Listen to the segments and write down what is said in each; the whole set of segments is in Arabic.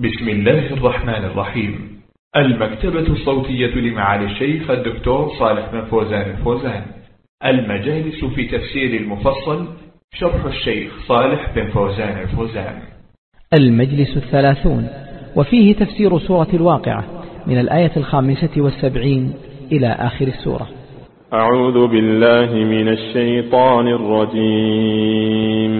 بسم الله الرحمن الرحيم. المكتبة الصوتية لمعالي الشيخ الدكتور صالح بن فوزان الفوزان. المجالس في تفسير المفصل شرح الشيخ صالح بن فوزان الفوزان. المجلس الثلاثون وفيه تفسير سورة الواقعة من الآية الخامسة والسبعين إلى آخر السورة. أعوذ بالله من الشيطان الرجيم.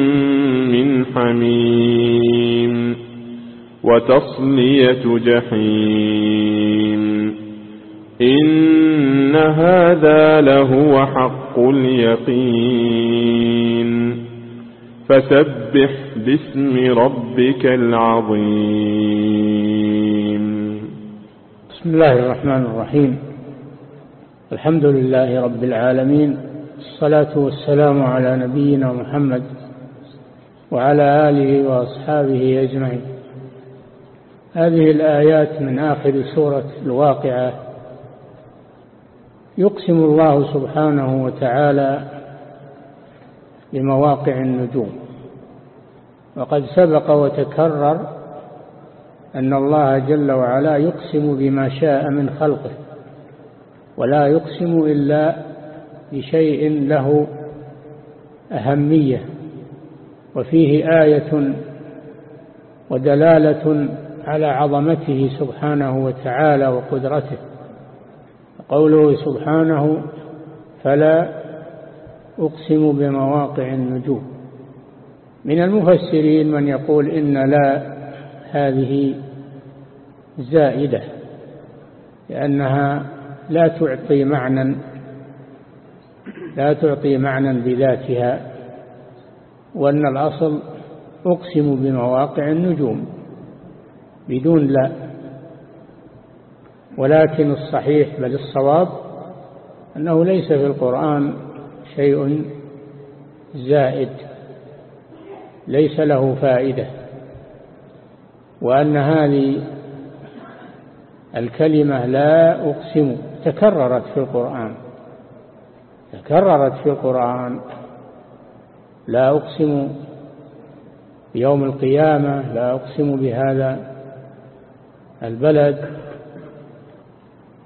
حميم وتصلية جحيم إن هذا لهو حق اليقين فسبح باسم ربك العظيم بسم الله الرحمن الرحيم. الحمد لله رب العالمين. الصلاة والسلام على نبينا محمد وعلى آله وأصحابه أجمعين. هذه الآيات من آخر سورة الواقعة. يقسم الله سبحانه وتعالى بمواقع النجوم. وقد سبق وتكرر أن الله جل وعلا يقسم بما شاء من خلقه ولا يقسم إلا بشيء له أهمية. وفيه آية ودلالة على عظمته سبحانه وتعالى وقدرته. قوله سبحانه فلا أقسم بمواقع النجوم من المفسرين من يقول إن لا هذه زائدة لأنها لا تعطي معنى لا تعطي معنى بذاتها. وأن الأصل أقسم بمواقع النجوم بدون لا ولكن الصحيح بل الصواب أنه ليس في القرآن شيء زائد ليس له فائدة وأن هذه الكلمة لا أقسم تكررت في القرآن تكررت في القرآن. لا أقسم بيوم القيامة لا أقسم بهذا البلد.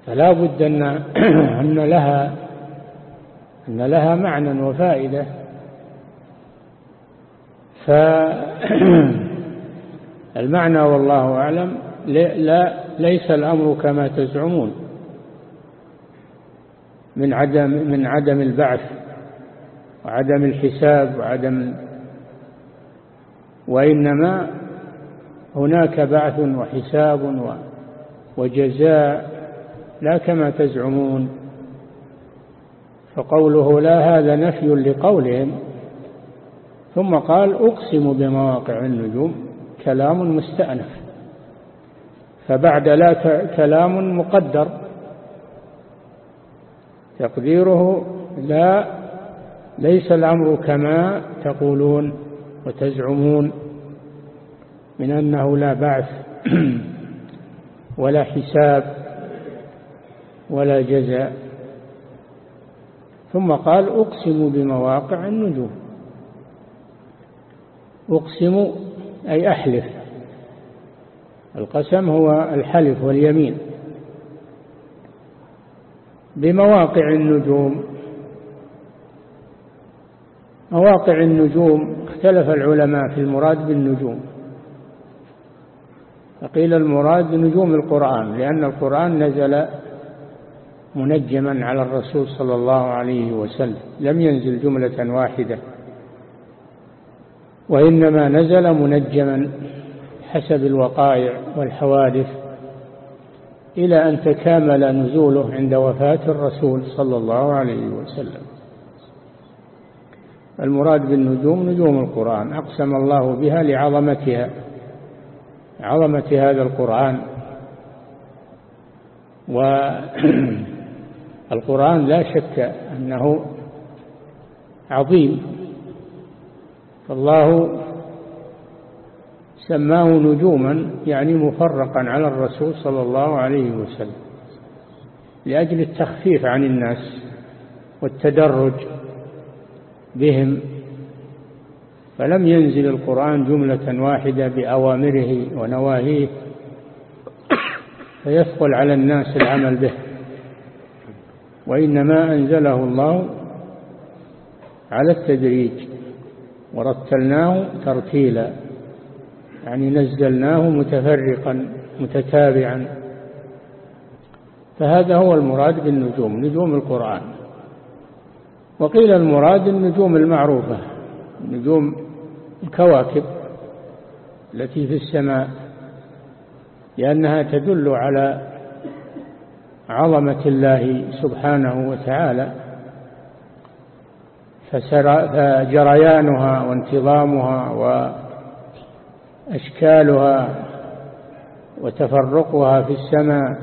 فلا بد أن, أن لها أن لها معنى وفائدة. فالمعنى والله أعلم لا ليس الأمر كما تزعمون. من عدم من عدم البعث. وعدم الحساب وعدم وإنما هناك بعث وحساب وجزاء لا كما تزعمون. فقوله لا هذا نفي لقولهم ثم قال أقسم بمواقع النجوم كلام مستأنف. فبعد لا كلام مقدر تقديره لا ليس الأمر كما تقولون وتزعمون من أنه لا بعث ولا حساب ولا جزاء. ثم قال أقسم بمواقع النجوم. أقسم أي أحلف. القسم هو الحلف واليمين. بمواقع النجوم مواقع النجوم اختلف العلماء في المراد بالنجوم. فقيل المراد نجوم القرآن لأن القرآن نزل منجما على الرسول صلى الله عليه وسلم لم ينزل جملة واحدة. وإنما نزل منجما حسب الوقائع والحوادث إلى أن تكامل نزوله عند وفاة الرسول صلى الله عليه وسلم. المراد بالنجوم نجوم القرآن أقسم الله بها لعظمتها عظمة هذا القرآن. والقرآن لا شك أنه عظيم. فالله سماه نجوما يعني مفرقا على الرسول صلى الله عليه وسلم لأجل التخفيف عن الناس والتدرج. بهم فلم ينزل القرآن جملة واحدة بأوامره ونواهيه فيثقل على الناس العمل به. وإنما أنزله الله على التدريج ورتلناه ترتيلا يعني نزلناه متفرقا متتابعا. فهذا هو المراد بالنجوم نجوم القرآن. وقيل المراد النجوم المعروفة نجوم الكواكب التي في السماء لأنها تدل على عظمة الله سبحانه وتعالى فجريانها وانتظامها وأشكالها وتفرقها في السماء.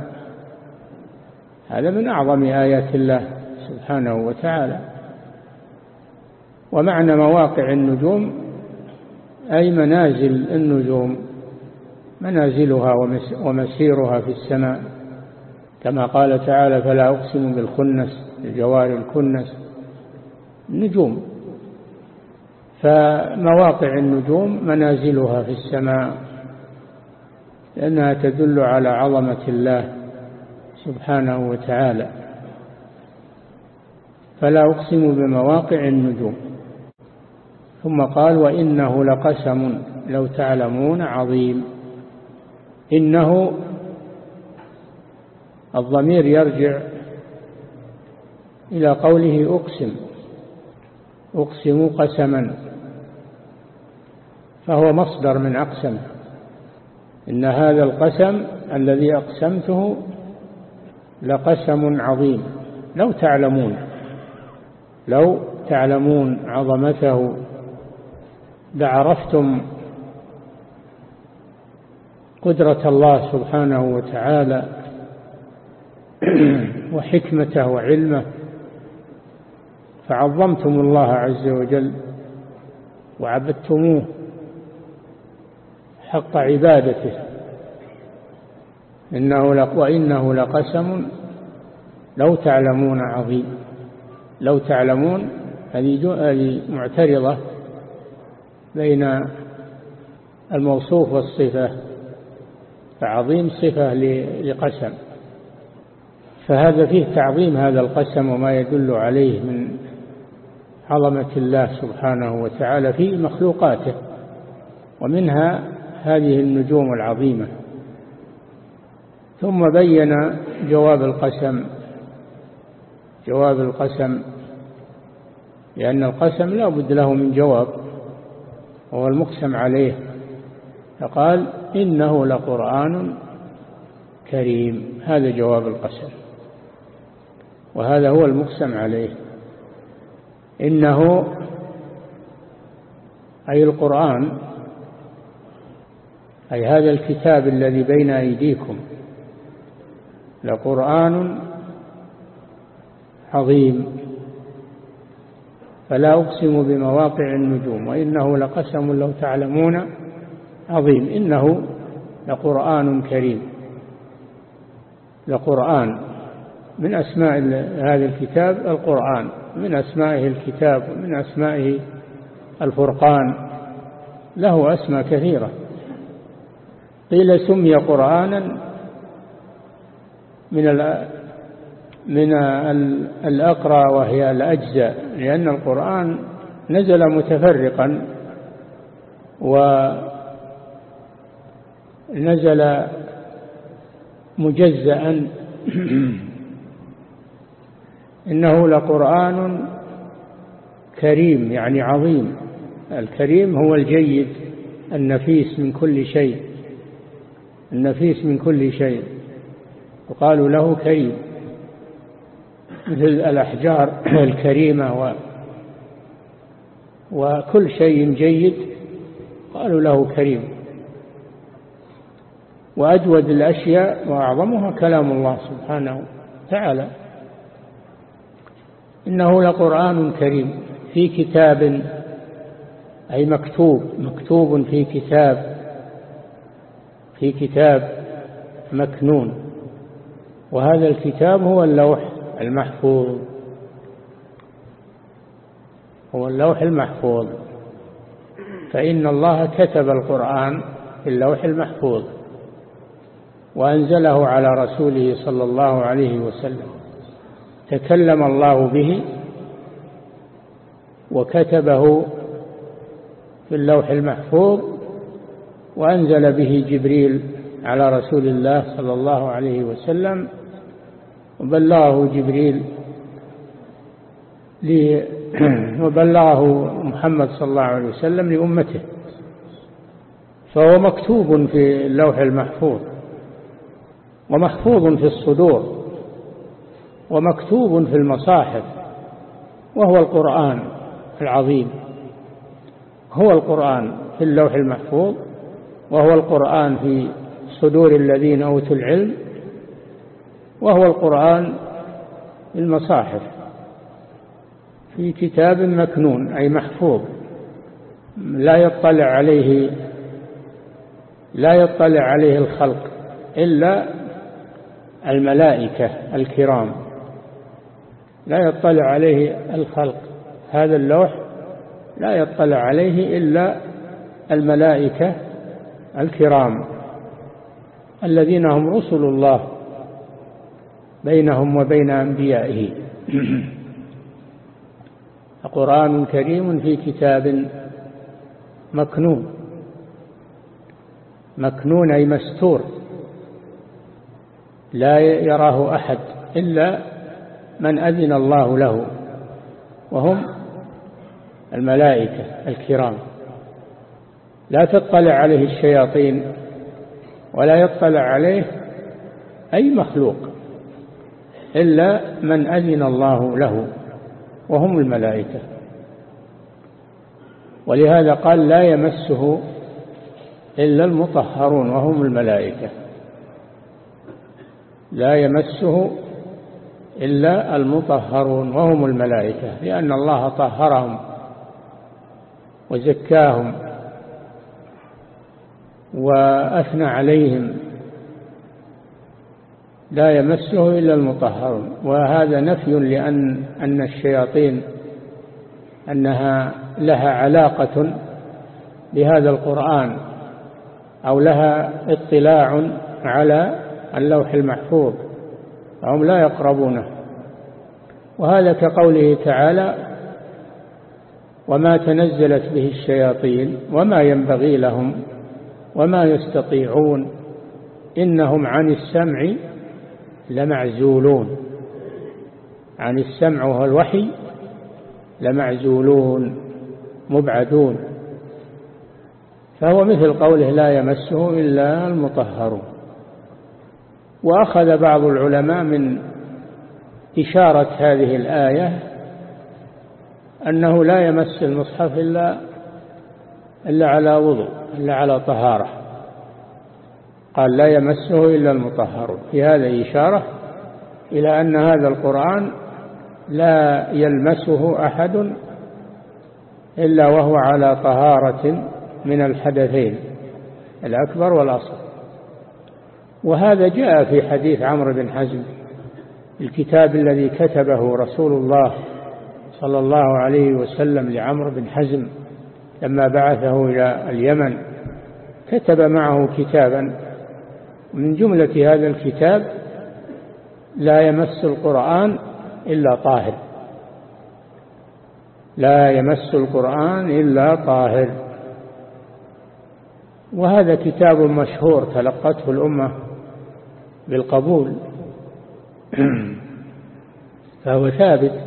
هذا من أعظم آيات الله سبحانه وتعالى. ومعنى مواقع النجوم أي منازل النجوم منازلها ومسيرها في السماء. كما قال تعالى فلا أقسم بالخنس الجوار الكنس. نجوم. فمواقع النجوم منازلها في السماء لأنها تدل على عظمة الله سبحانه وتعالى. فلا أقسم بمواقع النجوم. ثم قال وإنه لقسم لو تعلمون عظيم. إنه الضمير يرجع إلى قوله أقسم أقسم قسما فهو مصدر من أقسم. إن هذا القسم الذي أقسمته لقسم عظيم. لو تعلمون لو تعلمون عظمته لعرفتم قدرة الله سبحانه وتعالى وحكمته وعلمه فعظمتم الله عز وجل وعبدتموه حق عبادته إنه وإنه لقسم لو تعلمون عظيم لو تعلمون هذه معترضة بين الموصوف والصفة فعظيم صفة لقسم. فهذا فيه تعظيم هذا القسم وما يدل عليه من عظمة الله سبحانه وتعالى في مخلوقاته. ومنها هذه النجوم العظيمة. ثم بين جواب القسم جواب القسم لأن القسم لا بد له من جواب. وهو المقسم عليه. فقال إنه لقرآن كريم. هذا جواب القسم. وهذا هو المقسم عليه. إنه أي القرآن أي هذا الكتاب الذي بين أيديكم لقرآن عظيم. فلا أقسم بمواقع النجوم وإنه لقسم لو تعلمون عظيم إنه لقرآن كريم. لقرآن من أسماء هذا الكتاب القرآن من أسمائه الكتاب ومن أسمائه الفرقان له أسماء كثيرة. قيل سمي قرآنا من من الأقرى وهي الأجزاء لأن القرآن نزل متفرقا ونزل مجزأ إنه لقرآن كريم يعني عظيم. الكريم هو الجيد النفيس من كل شيء. النفيس من كل شيء. وقالوا له كريم. مثل الأحجار الكريمة و وكل شيء جيد قالوا له كريم. وأجود الأشياء وأعظمها كلام الله سبحانه وتعالى إنه لقرآن كريم في كتاب أي مكتوب مكتوب في كتاب في كتاب مكنون. وهذا الكتاب هو اللوح. المحفوظ. هو اللوح المحفوظ. فإن الله كتب القرآن في اللوح المحفوظ وأنزله على رسوله صلى الله عليه وسلم. تكلم الله به وكتبه في اللوح المحفوظ وأنزل به جبريل على رسول الله صلى الله عليه وسلم وبلغه جبريل وبلغه محمد صلى الله عليه وسلم لأمته. فهو مكتوب في اللوح المحفوظ ومحفوظ في الصدور ومكتوب في المصاحف وهو القرآن العظيم. هو القرآن في اللوح المحفوظ وهو القرآن في صدور الذين أوتوا العلم وهو القرآن المصاحف في كتاب مكنون أي محفوظ. لا يطلع عليه لا يطلع عليه الخلق إلا الملائكة الكرام. لا يطلع عليه الخلق. هذا اللوح لا يطلع عليه إلا الملائكة الكرام الذين هم رسل الله. بينهم وبين أنبيائه. قرآن كريم في كتاب مكنون. مكنون أي مستور. لا يراه أحد إلا من أذن الله له وهم الملائكة الكرام. لا تطلع عليه الشياطين ولا يطلع عليه أي مخلوق. إلا من أذن الله له وهم الملائكة. ولهذا قال لا يمسه إلا المطهرون وهم الملائكة. لا يمسه إلا المطهرون وهم الملائكة لأن الله طهرهم وزكاهم وأثنى عليهم لا يمسه إلا المطهرون وهذا نفي لأن أن الشياطين أنها لها علاقة بهذا القرآن أو لها اطلاع على اللوح المحفوظ فهم لا يقربونه. وهذا كقوله تعالى وما تنزلت به الشياطين وما ينبغي لهم وما يستطيعون إنهم عن السمع لمعزولون. عن السمع وهو الوحي لمعزولون مبعدون. فهو مثل قوله لا يمسه إلا المطهرون. وأخذ بعض العلماء من إشارة هذه الآية أنه لا يمس المصحف إلا إلا على وضوء إلا على طهارة. قال لا يمسه إلا المطهرون في هذا إشارة إلى أن هذا القرآن لا يلمسه أحد إلا وهو على طهارة من الحدثين الأكبر والأصغر. وهذا جاء في حديث عمرو بن حزم الكتاب الذي كتبه رسول الله صلى الله عليه وسلم لعمرو بن حزم لما بعثه إلى اليمن كتب معه كتابا من جملة هذا الكتاب لا يمس القرآن إلا طاهر. لا يمس القرآن إلا طاهر. وهذا كتاب مشهور تلقته الأمة بالقبول. فهو ثابت.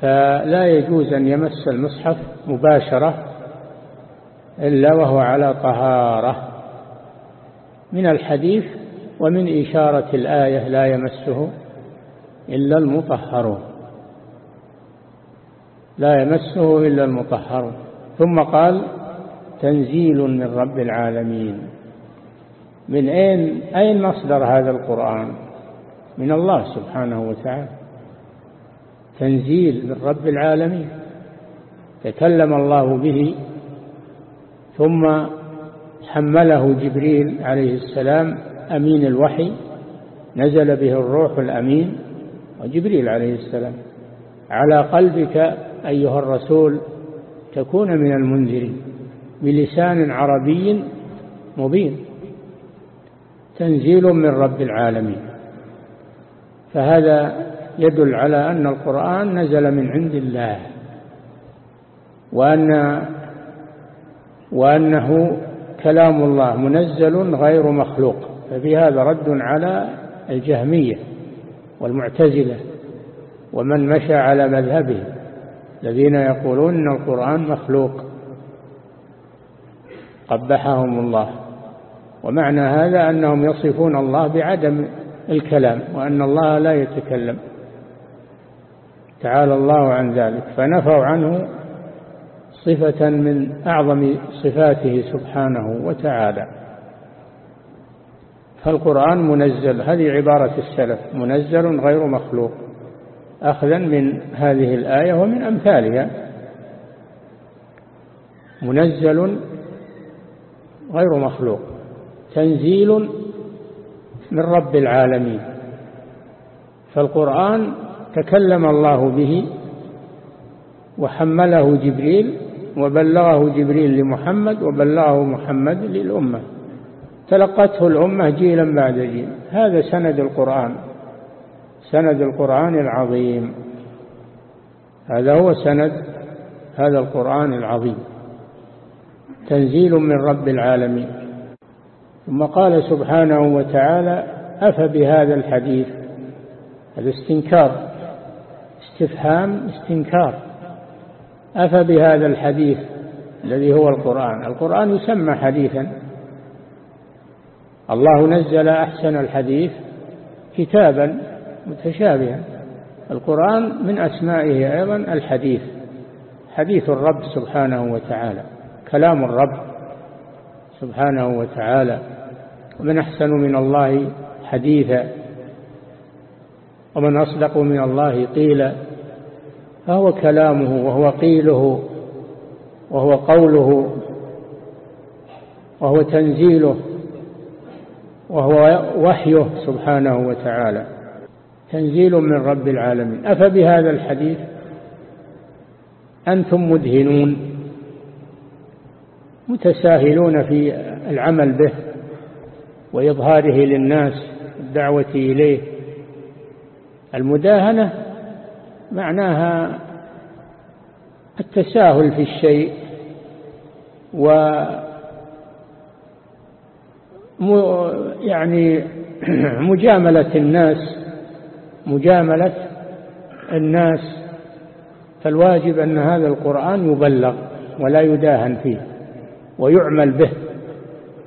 فلا يجوز أن يمس المصحف مباشرة إلا وهو على طهارة. من الحديث ومن إشارة الآية لا يمسه إلا المطهرون. لا يمسه إلا المطهرون. ثم قال تنزيل من رب العالمين. من أين أين مصدر هذا القرآن؟ من الله سبحانه وتعالى. تنزيل من رب العالمين. تكلم الله به. ثم حمله جبريل عليه السلام أمين الوحي نزل به الروح الأمين وجبريل عليه السلام. على قلبك أيها الرسول تكون من المنذرين بلسان عربي مبين تنزيل من رب العالمين. فهذا يدل على أن القرآن نزل من عند الله وأن وأنه كلام الله منزل غير مخلوق ففي هذا رد على الجهمية والمعتزلة ومن مشى على مذهبه الذين يقولون أن القرآن مخلوق. قبحهم الله. ومعنى هذا أنهم يصفون الله بعدم الكلام وأن الله لا يتكلم. تعالى الله عن ذلك فنفوا عنه صفة من أعظم صفاته سبحانه وتعالى. فالقرآن منزل هذه عبارة السلف منزل غير مخلوق. أخذا من هذه الآية ومن أمثالها. منزل غير مخلوق تنزيل من رب العالمين. فالقرآن تكلم الله به وحمله جبريل وبلغه جبريل لمحمد وبلغه محمد للأمة. تلقته الأمة جيلا بعد جيل. هذا سند القرآن. سند القرآن العظيم. هذا هو سند هذا القرآن العظيم. تنزيل من رب العالمين. ثم قال سبحانه وتعالى أفبهذا الحديث؟ هذا استنكار. استفهام استنكار. أفبهذا الحديث الذي هو القرآن؟ القرآن يسمى حديثا. الله نزل أحسن الحديث كتابا متشابها. القرآن من أسمائه أيضا الحديث حديث الرب سبحانه وتعالى كلام الرب سبحانه وتعالى. ومن أحسن من الله حديثا ومن أصدق من الله قيلا. فهو كلامه وهو قيله وهو قوله وهو تنزيله وهو وحيه سبحانه وتعالى. تنزيل من رب العالمين. أفبهذا الحديث أنتم مدهنون متساهلون في العمل به وإظهاره للناس الدعوة إليه. المداهنة معناها التساهل في الشيء و يعني مجاملة الناس مجاملة الناس فالواجب أن هذا القرآن يبلغ ولا يداهن فيه ويعمل به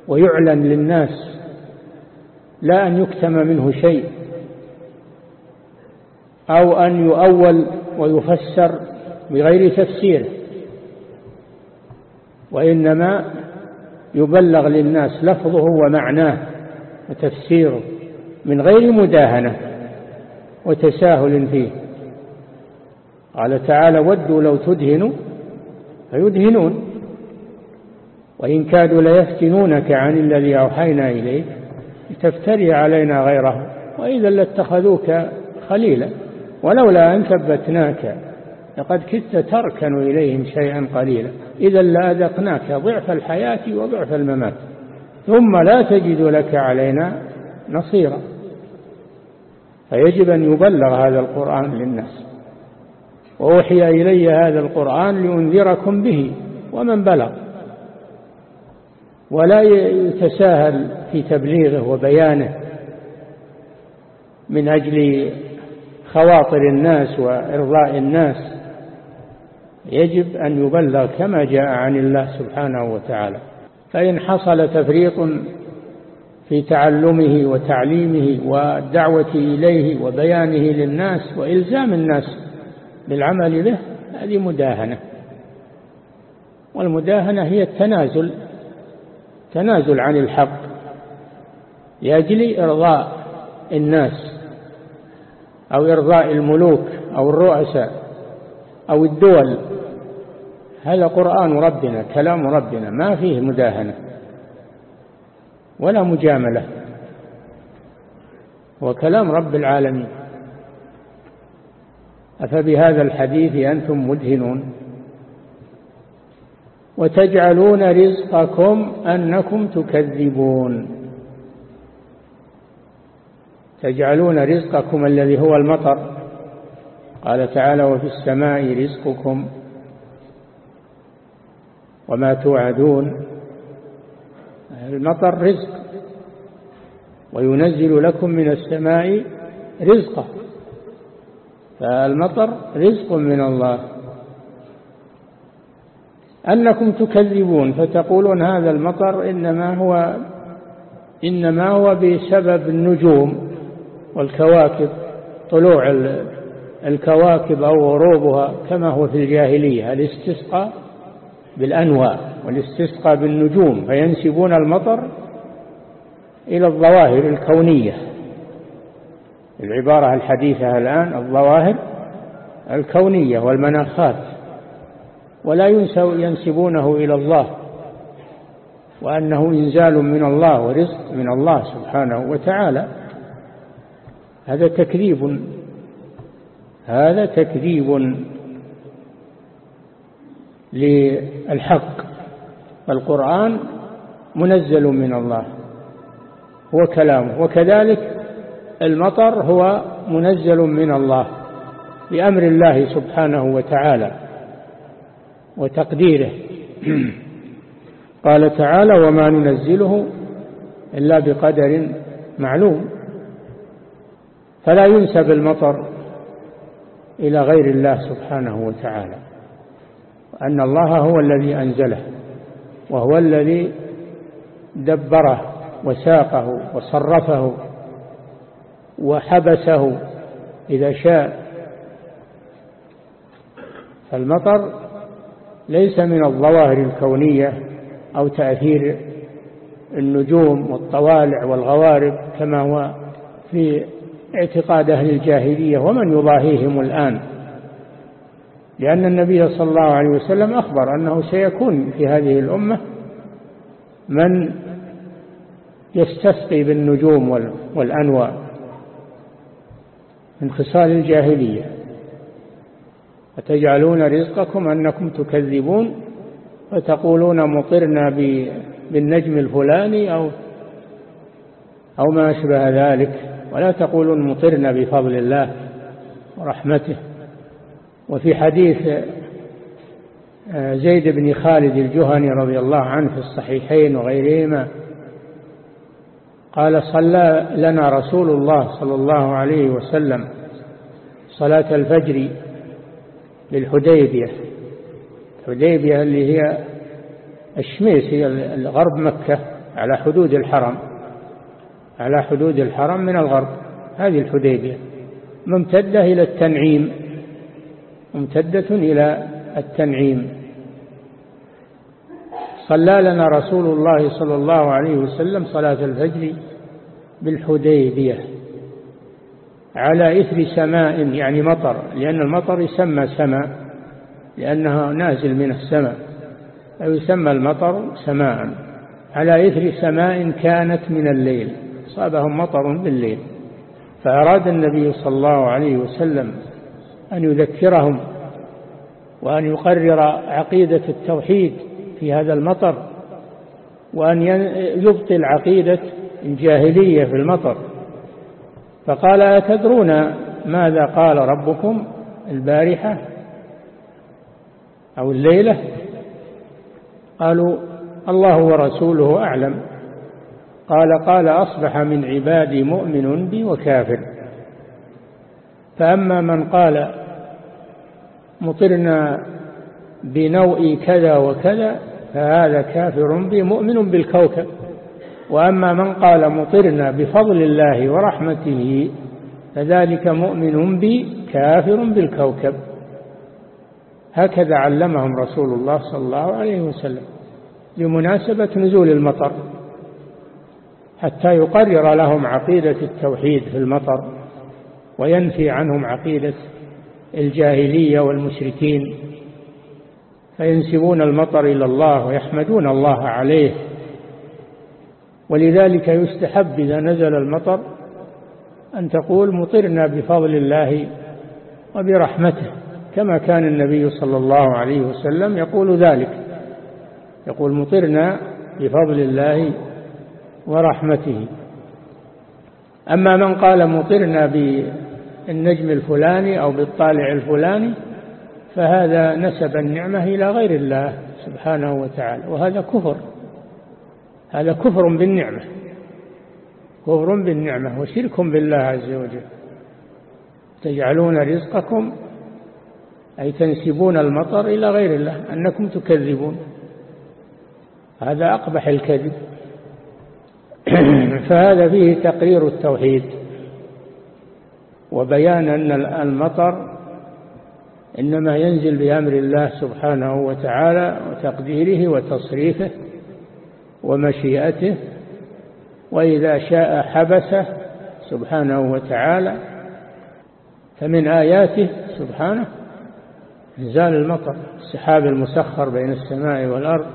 ويعلن للناس لا أن يكتم منه شيء. أو أن يؤول ويفسر بغير تفسيره وإنما يبلغ للناس لفظه ومعناه وتفسيره من غير مداهنة وتساهل فيه. قال تعالى ودوا لو تدهنوا فيدهنون وإن كادوا ليفتنونك عن الذي أوحينا إليك لتفتري علينا غيره وإذا لاتخذوك خليلا. ولولا أن ثبتناك لقد كدت تركن إليهم شيئا قليلا. إذا لأذقناك ضعف الحياة وضعف الممات. ثم لا تجد لك علينا نصيرا. فيجب أن يبلغ هذا القرآن للناس. وأوحي إلي هذا القرآن لأنذركم به ومن بلغ. ولا يتساهل في تبليغه وبيانه من أجل خواطر الناس وإرضاء الناس يجب أن يبلغ كما جاء عن الله سبحانه وتعالى. فإن حصل تفريط في تعلمه وتعليمه والدعوة إليه وبيانه للناس وإلزام الناس بالعمل به هذه مداهنة. والمداهنة هي التنازل تنازل عن الحق لأجل إرضاء الناس. أو إرضاء الملوك أو الرؤساء أو الدول. هذا قرآن ربنا كلام ربنا ما فيه مداهنة ولا مجاملة. هو كلام رب العالمين. أفبهذا الحديث أنتم مدهنون؟ وتجعلون رزقكم أنكم تكذبون. تجعلون رزقكم الذي هو المطر. قال تعالى وفي السماء رزقكم وما توعدون. المطر رزق وينزل لكم من السماء رزقا. فالمطر رزق من الله. أنكم تكذبون فتقولون هذا المطر إنما هو إنما هو بسبب النجوم والكواكب طلوع الكواكب أو غروبها كما هو في الجاهلية الاستسقاء بالأنواء والاستسقاء بالنجوم فينسبون المطر إلى الظواهر الكونية. العبارة الحديثة الآن الظواهر الكونية والمناخات ولا ينسبونه إلى الله وأنه إنزال من الله ورزق من الله سبحانه وتعالى. هذا تكذيب. هذا تكذيب للحق. القرآن منزل من الله. هو كلامه. وكذلك المطر هو منزل من الله بأمر الله سبحانه وتعالى وتقديره. قال تعالى وما ننزله إلا بقدر معلوم. فلا ينسب المطر إلى غير الله سبحانه وتعالى أن الله هو الذي أنزله وهو الذي دبره وساقه وصرفه وحبسه إذا شاء. فالمطر ليس من الظواهر الكونية أو تأثير النجوم والطوالع والغوارب كما هو في اعتقاد أهل الجاهلية ومن يضاهيهم الآن. لأن النبي صلى الله عليه وسلم أخبر أنه سيكون في هذه الأمة من يستسقي بالنجوم والأنواع من خصال الجاهلية. أتجعلون رزقكم أنكم تكذبون وتقولون مطرنا بالنجم الفلاني أو أو ما أشبه ذلك؟ ولا تقولون مطرنا بفضل الله ورحمته. وفي حديث آه، زيد بن خالد الجهني رضي الله عنه في الصحيحين وغيرهما قال صلى لنا رسول الله صلى الله عليه وسلم صلاة الفجر للحديبية. الحديبية اللي هي الشميس هي غرب مكة على حدود الحرم. على حدود الحرم من الغرب. هذه الحديبية ممتدة إلى التنعيم ممتدة إلى التنعيم. صلى لنا رسول الله صلى الله عليه وسلم صلاة الفجر بالحديبية على إثر سماء يعني مطر لأن المطر يسمى سماء لأنها نازل من السماء أو يسمى المطر سماء على إثر سماء كانت من الليل. صابهم مطر بالليل فأراد النبي صلى الله عليه وسلم أن يذكرهم وأن يقرر عقيدة التوحيد في هذا المطر وأن يبطل عقيدة الجاهلية في المطر. فقال أتدرون ماذا قال ربكم البارحة أو الليلة؟ قالوا الله ورسوله أعلم. قال قال أصبح من عبادي مؤمن بي وكافر. فأما من قال مطرنا بنوء كذا وكذا فهذا كافر بي مؤمن بالكوكب. وأما من قال مطرنا بفضل الله ورحمته فذلك مؤمن بي كافر بالكوكب. هكذا علمهم رسول الله صلى الله عليه وسلم بمناسبة نزول المطر. حتى يقرر لهم عقيدة التوحيد في المطر وينفي عنهم عقيدة الجاهلية والمشركين. فينسبون المطر إلى الله ويحمدون الله عليه. ولذلك يستحب إذا نزل المطر أن تقول مطرنا بفضل الله وبرحمته كما كان النبي صلى الله عليه وسلم يقول ذلك. يقول مطرنا بفضل الله ورحمته. أما من قال مطرنا بالنجم الفلاني أو بالطالع الفلاني فهذا نسب النعمة إلى غير الله سبحانه وتعالى وهذا كفر. هذا كفر بالنعمة. كفر بالنعمة وشرك بالله عز وجل. تجعلون رزقكم أي تنسبون المطر إلى غير الله أنكم تكذبون. هذا أقبح الكذب. فهذا فيه تقرير التوحيد وبيان أن المطر إنما ينزل بأمر الله سبحانه وتعالى وتقديره وتصريفه ومشيئته وإذا شاء حبسه سبحانه وتعالى فمن آياته سبحانه إنزال المطر السحاب المسخر بين السماء والأرض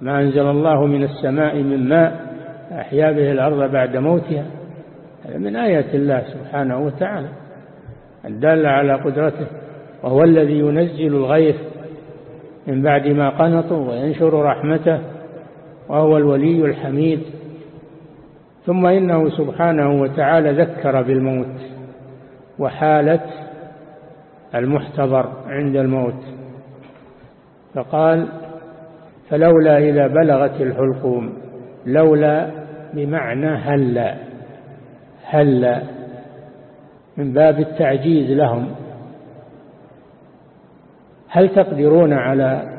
ما أنزل الله من السماء من ماء أحيا به الأرض بعد موتها. هذا من آيات الله سبحانه وتعالى. الدالة على قدرته. وهو الذي ينزل الغيث من بعد ما قنطوا وينشر رحمته. وهو الولي الحميد. ثم إنه سبحانه وتعالى ذكر بالموت. وحالة المحتضر عند الموت. فقال فلولا إذا بلغت الحلقوم لولا بمعنى هلا هلا من باب التعجيز لهم. هل تقدرون على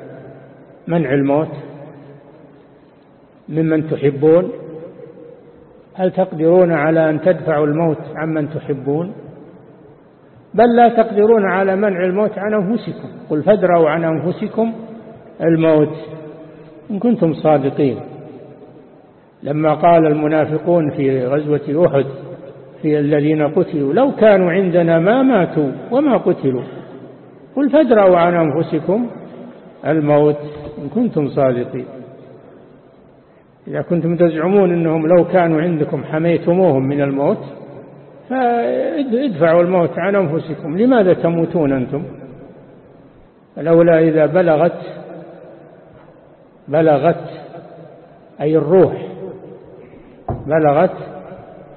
منع الموت؟ ممن تحبون؟ هل تقدرون على أن تدفعوا الموت عمن تحبون؟ بل لا تقدرون على منع الموت عن أنفسكم. قل فادروا عن أنفسكم الموت إن كنتم صادقين. لما قال المنافقون في غزوة أحد في الذين قتلوا لو كانوا عندنا ما ماتوا وما قتلوا قل فادروا عن أنفسكم الموت إن كنتم صادقين. إذا كنتم تزعمون أنهم لو كانوا عندكم حميتموهم من الموت فادفعوا الموت عن أنفسكم. لماذا تموتون أنتم؟ لولا إذا بلغت بلغت أي الروح بلغت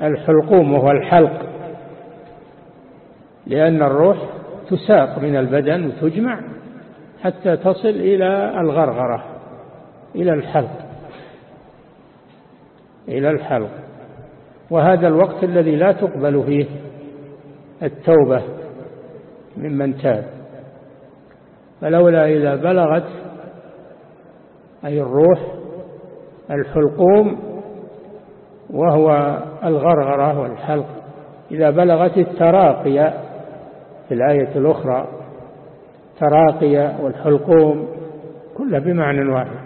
الحلقوم وهو الحلق. لأن الروح تساق من البدن وتجمع حتى تصل إلى الغرغرة إلى الحلق إلى الحلق. وهذا الوقت الذي لا تقبل فيه التوبة ممن تاب. فلولا إذا بلغت أي الروح الحلقوم وهو الغرغرة والحلق. إذا بلغت التراقي في الآية الأخرى تراقي والحلقوم كله بمعنى واحد.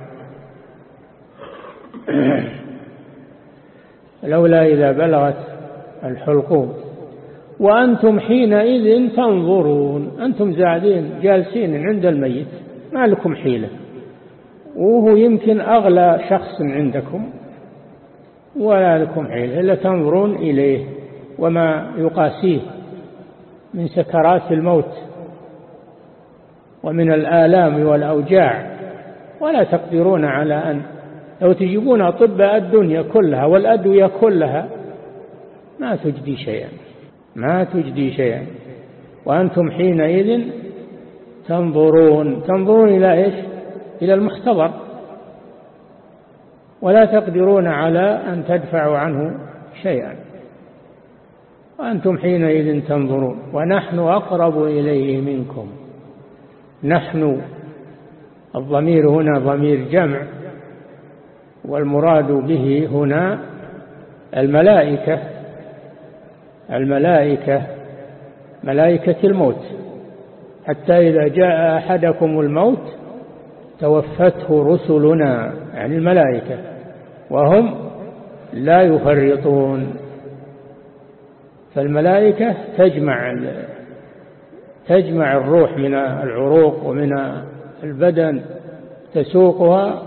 لولا إذا بلغت الحلقوم. وأنتم حينئذ تنظرون أنتم زادين جالسين عند الميت ما لكم حيلة. وهو يمكن أغلى شخص عندكم. ولا لكم حيلة إلا تنظرون إليه وما يقاسيه من سكرات الموت ومن الآلام والأوجاع. ولا تقدرون على أن لو تجيبون أطباء الدنيا كلها والأدوية كلها ما تجدي شيئا ما تجدي شيئا. وأنتم حينئذ تنظرون تنظرون إلى إيش؟ إلى المختبر. ولا تقدرون على أن تدفعوا عنه شيئا. وأنتم حينئذ تنظرون ونحن أقرب إليه منكم. نحن الضمير هنا ضمير جمع والمراد به هنا الملائكة. الملائكة ملائكة الموت. حتى إذا جاء أحدكم الموت توفته رسلنا يعني الملائكة. وهم لا يفرطون. فالملائكة تجمع تجمع الروح من العروق ومن البدن تسوقها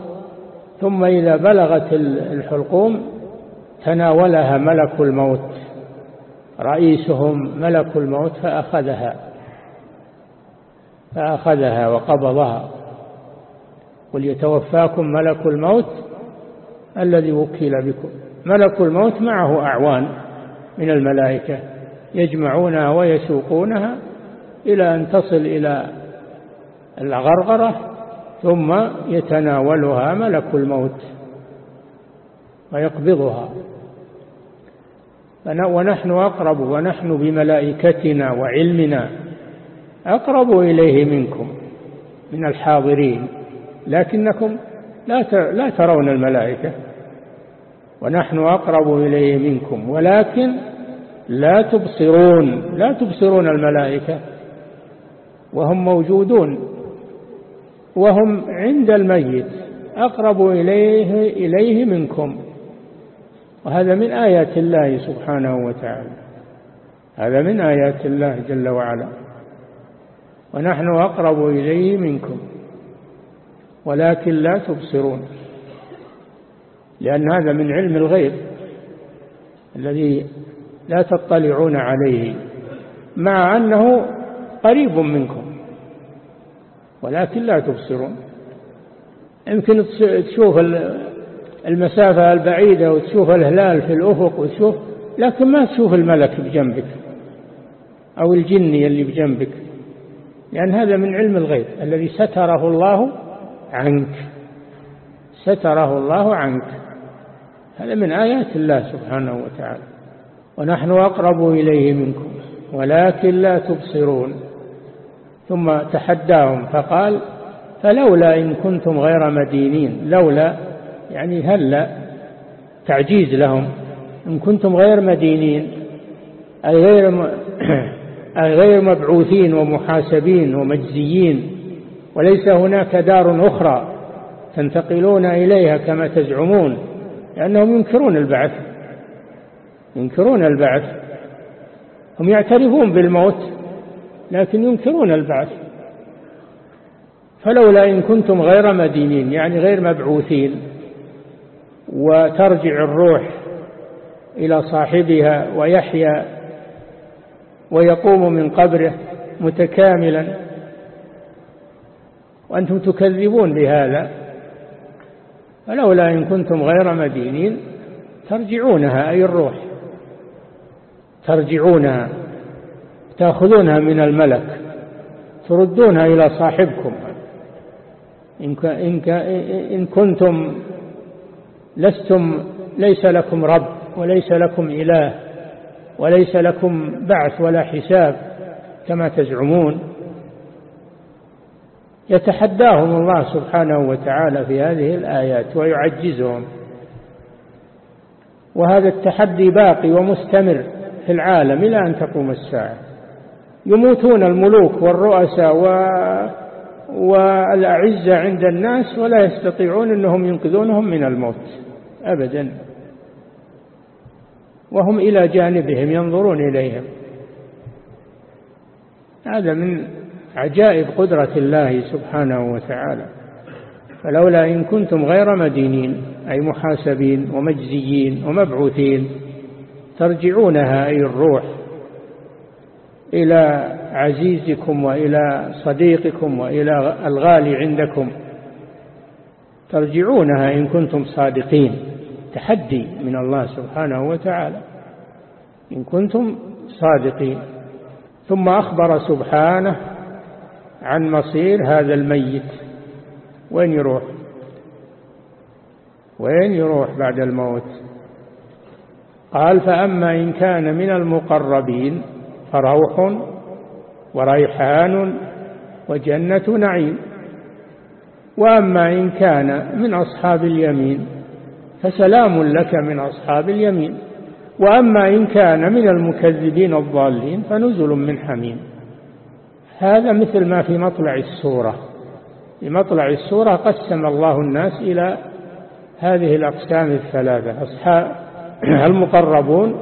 ثم إذا بلغت الحلقوم تناولها ملك الموت. رئيسهم ملك الموت فأخذها فأخذها وقبضها. قل يتوفاكم ملك الموت الذي وكل بكم. ملك الموت معه أعوان من الملائكة يجمعونها ويسوقونها إلى أن تصل إلى الغرغرة ثم يتناولها ملك الموت ويقبضها. ونحن أقرب ونحن بملائكتنا وعلمنا أقرب إليه منكم من الحاضرين. لكنكم لا ترون الملائكة. ونحن أقرب إليه منكم. ولكن لا تبصرون. لا تبصرون الملائكة. وهم موجودون. وهم عند الميت. أقرب إليه إليه منكم. وهذا من آيات الله سبحانه وتعالى. هذا من آيات الله جل وعلا. ونحن أقرب إليه منكم. ولكن لا تبصرون. لأن هذا من علم الغيب الذي لا تطلعون عليه مع أنه قريب منكم ولكن لا تبصرون. يمكن تشوف المسافة البعيدة وتشوف الهلال في الأفق وتشوف لكن ما تشوف الملك بجنبك أو الجني اللي بجنبك لأن هذا من علم الغيب الذي ستره الله عنك ستره الله عنك. هذا من آيات الله سبحانه وتعالى. ونحن أقرب إليه منكم ولكن لا تبصرون. ثم تحداهم فقال فلولا إن كنتم غير مدينين لولا يعني هلا تعجيز لهم. إن كنتم غير مدينين أي غير أي غير مبعوثين ومحاسبين ومجزيين وليس هناك دار أخرى تنتقلون إليها كما تزعمون لأنهم ينكرون البعث ينكرون البعث. هم يعترفون بالموت لكن ينكرون البعث. فلولا إن كنتم غير مدينين يعني غير مبعوثين وترجع الروح إلى صاحبها ويحيا ويقوم من قبره متكاملا وأنتم تكذبون بهذا. فلولا إن كنتم غير مدينين ترجعونها أي الروح ترجعونها تأخذونها من الملك تردونها إلى صاحبكم. إن كنتم لستم ليس لكم رب وليس لكم إله وليس لكم بعث ولا حساب كما تزعمون. يتحداهم الله سبحانه وتعالى في هذه الآيات ويعجزهم. وهذا التحدي باقي ومستمر في العالم إلى أن تقوم الساعة. يموتون الملوك والرؤساء و... والأعزة عند الناس ولا يستطيعون أنهم ينقذونهم من الموت أبدا. وهم إلى جانبهم ينظرون إليهم. هذا من عجائب قدرة الله سبحانه وتعالى. فلولا إن كنتم غير مدينين أي محاسبين ومجزيين ومبعوثين ترجعونها أي الروح إلى عزيزكم وإلى صديقكم وإلى الغالي عندكم. ترجعونها إن كنتم صادقين. تحدي من الله سبحانه وتعالى. إن كنتم صادقين. ثم أخبر سبحانه عن مصير هذا الميت. وين يروح؟ وين يروح بعد الموت؟ قال فأما إن كان من المقربين فروح وريحان وجنة نعيم. وأما إن كان من أصحاب اليمين فسلام لك من أصحاب اليمين. وأما إن كان من المكذبين الضالين فنزل من حميم. هذا مثل ما في مطلع السورة. في مطلع السورة قسم الله الناس إلى هذه الأقسام الثلاثة. أصحاب المقربون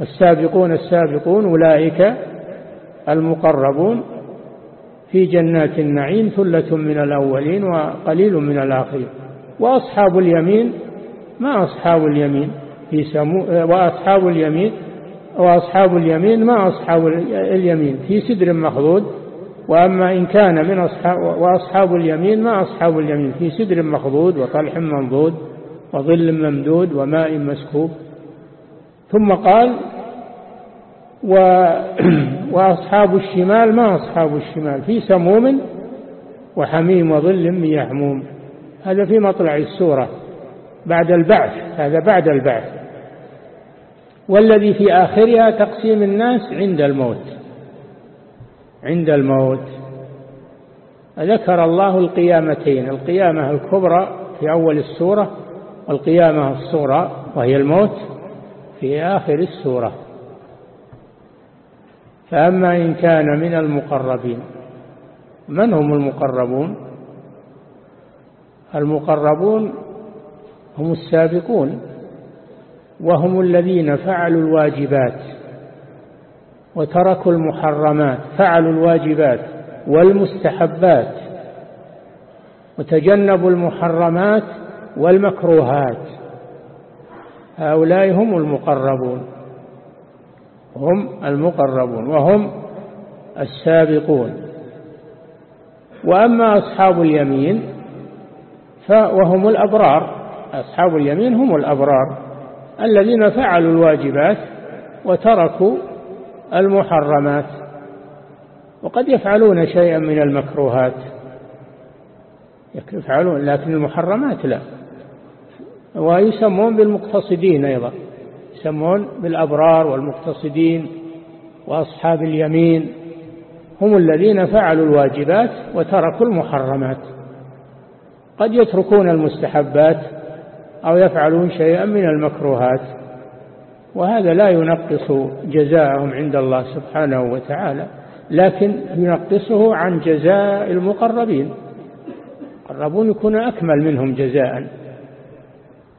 السابقون السابقون أولئك المقربون في جنات النعيم ثلة من الأولين وقليل من الآخرين. وأصحاب اليمين ما أصحاب اليمين؟ في سمو وأصحاب اليمين وأصحاب اليمين ما أصحاب اليمين. في سدر مخضود وأما إن كان من أصحاب وأصحاب اليمين ما أصحاب اليمين. في سدر مخضود وطلح منضود وظل ممدود وماء مسكوب. ثم قال و وأصحاب الشمال ما أصحاب الشمال. في سموم وحميم وظل من يحموم هذا في مطلع السورة. بعد البعث هذا بعد البعث. والذي في آخرها تقسيم الناس عند الموت. عند الموت. ذكر الله القيامتين القيامة الكبرى في أول السورة والقيامة الصغرى وهي الموت في آخر السورة. فأما إن كان من المقربين من هم المقربون؟ المقربون هم السابقون. وهم الذين فعلوا الواجبات وتركوا المحرمات فعلوا الواجبات والمستحبات وتجنبوا المحرمات والمكروهات. هؤلاء هم المقربون هم المقربون وهم السابقون. وأما أصحاب اليمين فوهم الأبرار أصحاب اليمين هم الأبرار. الذين فعلوا الواجبات وتركوا المحرمات وقد يفعلون شيئا من المكروهات. يفعلون لكن المحرمات لا. ويسمون بالمقتصدين أيضا. يسمون بالأبرار والمقتصدين وأصحاب اليمين. هم الذين فعلوا الواجبات وتركوا المحرمات. قد يتركون المستحبات أو يفعلون شيئا من المكروهات. وهذا لا ينقص جزاءهم عند الله سبحانه وتعالى لكن ينقصه عن جزاء المقربين. المقربون يكون أكمل منهم جزاء.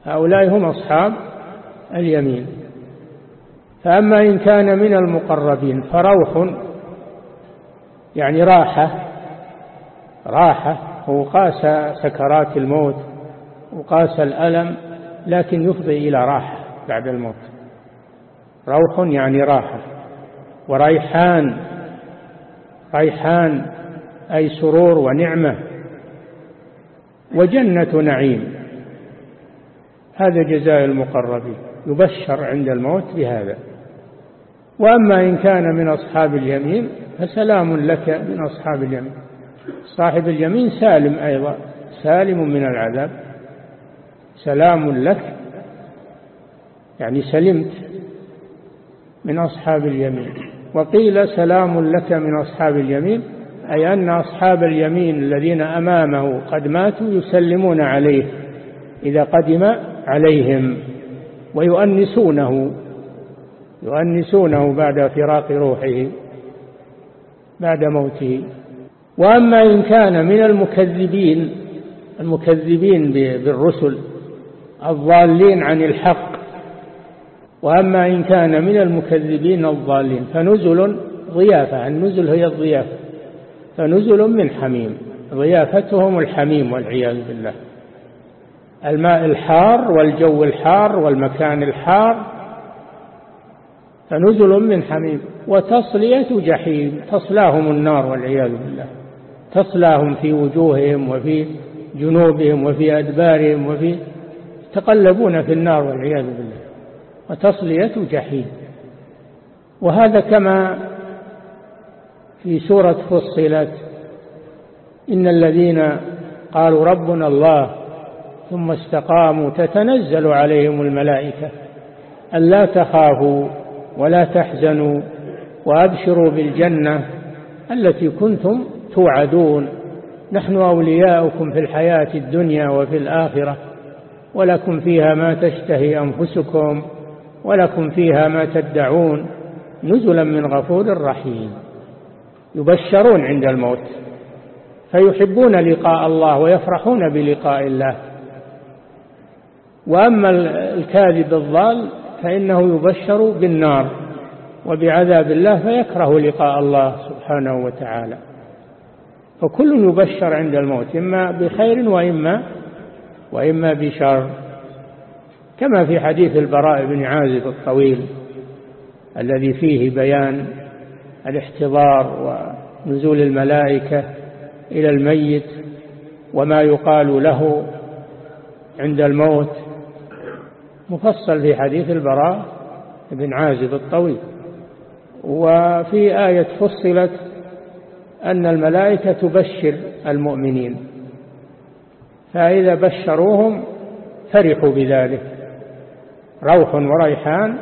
هؤلاء هم أصحاب اليمين. فأما إن كان من المقربين فروح يعني راحة راحة وقاس سكرات الموت. وقاس الألم لكن يفضي إلى راحة بعد الموت. روح يعني راحة. وريحان ريحان أي سرور ونعمة. وجنة نعيم. هذا جزاء المقربين. يبشر عند الموت بهذا. وأما إن كان من أصحاب اليمين فسلام لك من أصحاب اليمين. صاحب اليمين سالم أيضا سالم من العذاب. سلام لك يعني سلمت من أصحاب اليمين. وقيل سلام لك من أصحاب اليمين أي أن أصحاب اليمين الذين أمامه قد ماتوا يسلمون عليه إذا قدم عليهم ويؤنسونه يؤنسونه بعد فراق روحه بعد موته. وأما إن كان من المكذبين المكذبين بالرسل الضالين عن الحق. وأما إن كان من المكذبين الضالين فنزل ضيافة النزل هي الضيافة. فنزل من حميم ضيافتهم الحميم والعياذ بالله. الماء الحار والجو الحار والمكان الحار فنزل من حميم. وتصلية جحيم تصلاهم النار والعياذ بالله. تصلاهم في وجوههم وفي جنوبهم وفي أدبارهم وفي تقلبون في النار والعياذ بالله. وتصلية جحيم. وهذا كما في سورة فصلت إن الذين قالوا ربنا الله ثم استقاموا تتنزل عليهم الملائكة ألا تخافوا ولا تحزنوا وأبشروا بالجنة التي كنتم توعدون. نحن أولياؤكم في الحياة الدنيا وفي الآخرة. ولكم فيها ما تشتهي أنفسكم ولكم فيها ما تدعون نزلا من غفور رحيم. يبشرون عند الموت فيحبون لقاء الله ويفرحون بلقاء الله. وأما الكاذب الضال فإنه يبشر بالنار وبعذاب الله فيكره لقاء الله سبحانه وتعالى. فكل يبشر عند الموت إما بخير وإما وإما بشر كما في حديث البراء بن عازب الطويل الذي فيه بيان الاحتضار ونزول الملائكة إلى الميت وما يقال له عند الموت مفصل في حديث البراء بن عازب الطويل. وفي آية فصلت أن الملائكة تبشر المؤمنين. فإذا بشروهم فرحوا بذلك روح وريحان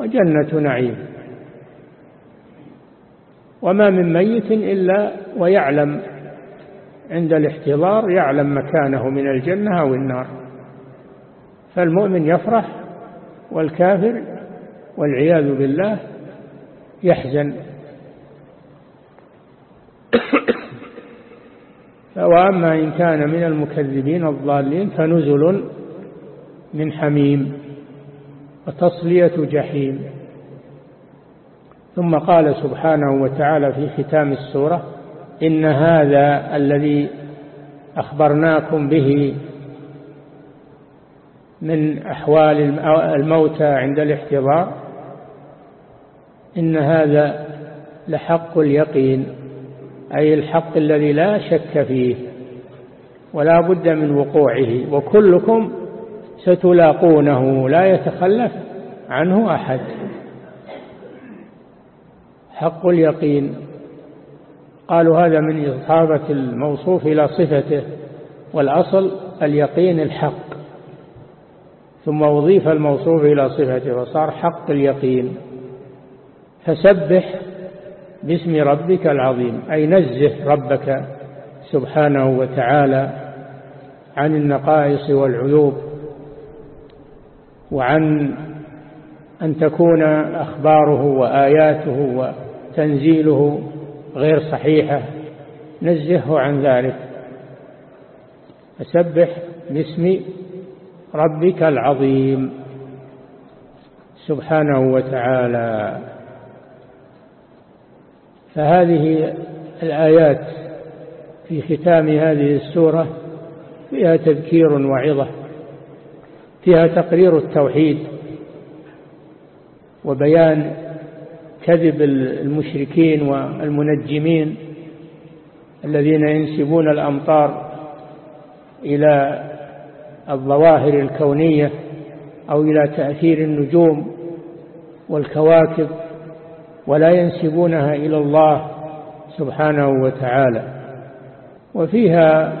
وجنة نعيم. وما من ميت إلا ويعلم عند الاحتضار يعلم مكانه من الجنة أو النار. فالمؤمن يفرح والكافر والعياذ بالله يحزن. وأما إن كان من المكذبين الضالين فنزل من حميم وتصلية جحيم. ثم قال سبحانه وتعالى في ختام السورة إن هذا الذي أخبرناكم به من أحوال الموتى عند الاحتضار إن هذا لحق اليقين. أي الحق الذي لا شك فيه ولا بد من وقوعه وكلكم ستلاقونه لا يتخلف عنه أحد. حق اليقين. قالوا هذا من إضافة الموصوف إلى صفته والأصل اليقين الحق. ثم أضيف الموصوف إلى صفته وصار حق اليقين. فسبح باسم ربك العظيم. أي نزه ربك سبحانه وتعالى عن النقائص والعيوب وعن أن تكون أخباره وآياته وتنزيله غير صحيحة. نزهه عن ذلك. فسبح باسم ربك العظيم. سبحانه وتعالى. فهذه الآيات في ختام هذه السورة فيها تذكير وعظة فيها تقرير التوحيد وبيان كذب المشركين والمنجمين الذين ينسبون الأمطار إلى الظواهر الكونية أو إلى تأثير النجوم والكواكب. ولا ينسبونها إلى الله سبحانه وتعالى. وفيها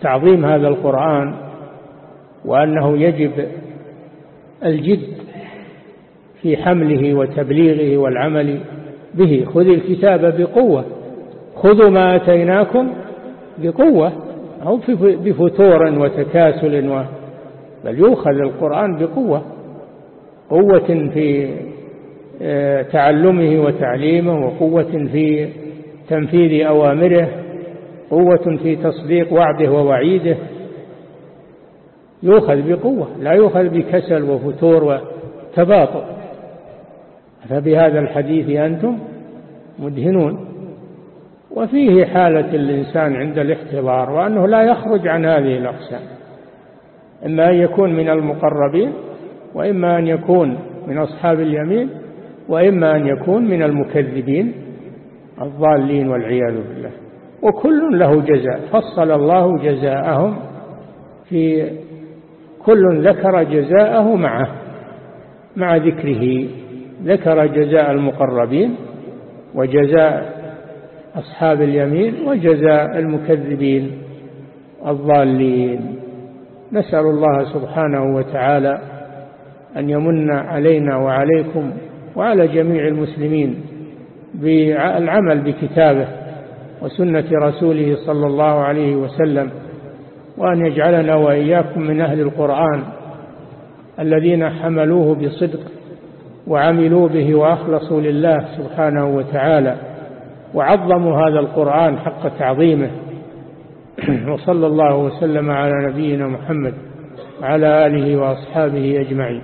تعظيم هذا القرآن وأنه يجب الجد في حمله وتبليغه والعمل به. خذ الكتاب بقوة. خذوا ما أتيناكم بقوة. أو بفتور وتكاسل و بل يؤخذ القرآن بقوة. قوة في تعلمه وتعليمه وقوة في تنفيذ أوامره قوة في تصديق وعده ووعيده. يؤخذ بقوة لا يؤخذ بكسل وفتور وتباطؤ. فبهذا الحديث أنتم مدهنون. وفيه حالة الإنسان عند الاحتضار وأنه لا يخرج عن هذه الأقسام. إما أن يكون من المقربين وإما أن يكون من أصحاب اليمين وإما أن يكون من المكذبين الضالين والعياذ بالله. وكل له جزاء. فصل الله جزاءهم في كل ذكر جزاءه معه مع ذكره. ذكر جزاء المقربين وجزاء أصحاب اليمين وجزاء المكذبين الضالين. نسأل الله سبحانه وتعالى أن يمن علينا وعليكم وعلى جميع المسلمين بالعمل بكتابه وسنة رسوله صلى الله عليه وسلم وأن يجعلنا وإياكم من أهل القرآن الذين حملوه بصدق وعملوا به وأخلصوا لله سبحانه وتعالى وعظموا هذا القرآن حق تعظيمه. وصلى الله وسلم على نبينا محمد وعلى آله وأصحابه أجمعين.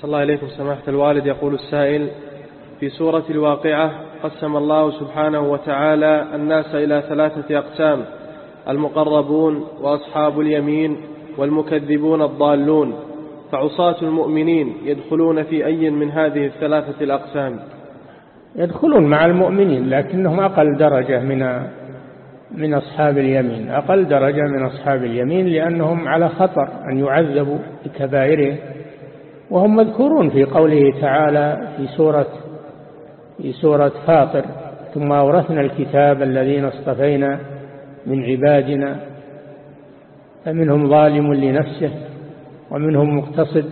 صلى الله إليكم سماحة الوالد يقول السائل في سورة الواقعة قسم الله سبحانه وتعالى الناس إلى ثلاثة أقسام المقربون وأصحاب اليمين والمكذبون الضالون. فعصاة المؤمنين يدخلون في أي من هذه الثلاثة الأقسام؟ يدخلون مع المؤمنين لكنهم أقل درجة من من أصحاب اليمين. أقل درجة من أصحاب اليمين لأنهم على خطر أن يعذبوا بكبائرهم وهم مذكورون في قوله تعالى في سورة في سورة فاطر ثم أورثنا الكتاب الذين اصطفينا من عبادنا فمنهم ظالم لنفسه ومنهم مقتصد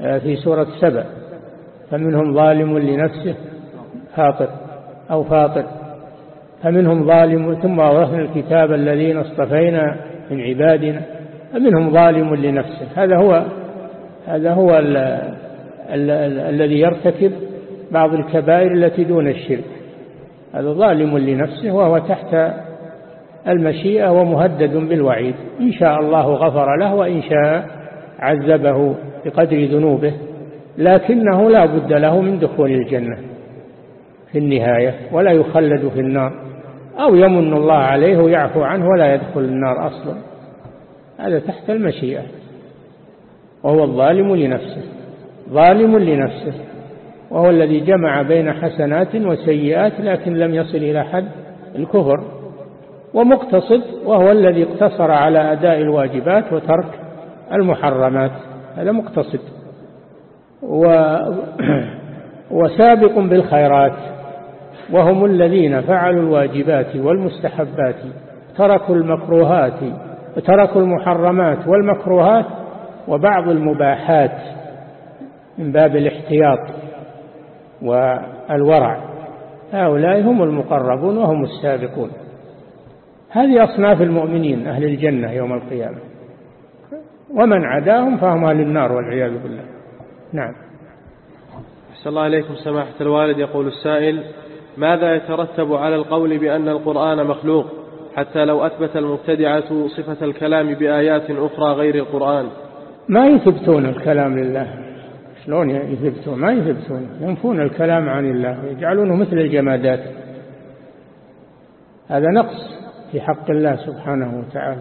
آه، في سورة سبع فمنهم ظالم لنفسه فاطر أو فاطر فمنهم ظالم ثم أورثنا الكتاب الذين اصطفينا من عبادنا فمنهم ظالم لنفسه. هذا هو هذا هو ال ال ال الذي يرتكب بعض الكبائر التي دون الشرك. هذا ظالم لنفسه وهو تحت المشيئة ومهدد بالوعيد. إن شاء الله غفر له وإن شاء عذبه بقدر ذنوبه لكنه لا بد له من دخول الجنة في النهاية ولا يخلد في النار أو يمن الله عليه ويعفو عنه ولا يدخل النار أصلا. هذا تحت المشيئة. وهو الظالم لنفسه ظالم لنفسه وهو الذي جمع بين حسنات وسيئات لكن لم يصل إلى حد الكفر ومقتصد وهو الذي اقتصر على أداء الواجبات وترك المحرمات هذا مقتصد و وسابق بالخيرات وهم الذين فعلوا الواجبات والمستحبات تركوا المكروهات تركوا المحرمات والمكروهات وبعض المباحات من باب الاحتياط والورع. هؤلاء هم المقربون وهم السابقون. هذه أصناف المؤمنين أهل الجنة يوم القيامة. ومن عداهم فهم أهل النار والعياذ بالله. نعم. أحسن الله إليكم سماحة الوالد. يقول السائل ماذا يترتب على القول بأن القرآن مخلوق حتى لو أثبت المبتدعة صفة الكلام بآيات أخرى غير القرآن؟ ما يثبتون الكلام لله. شلون يثبتون؟ ما يثبتون. ينفون الكلام عن الله ويجعلونه مثل الجمادات. هذا نقص في حق الله سبحانه وتعالى.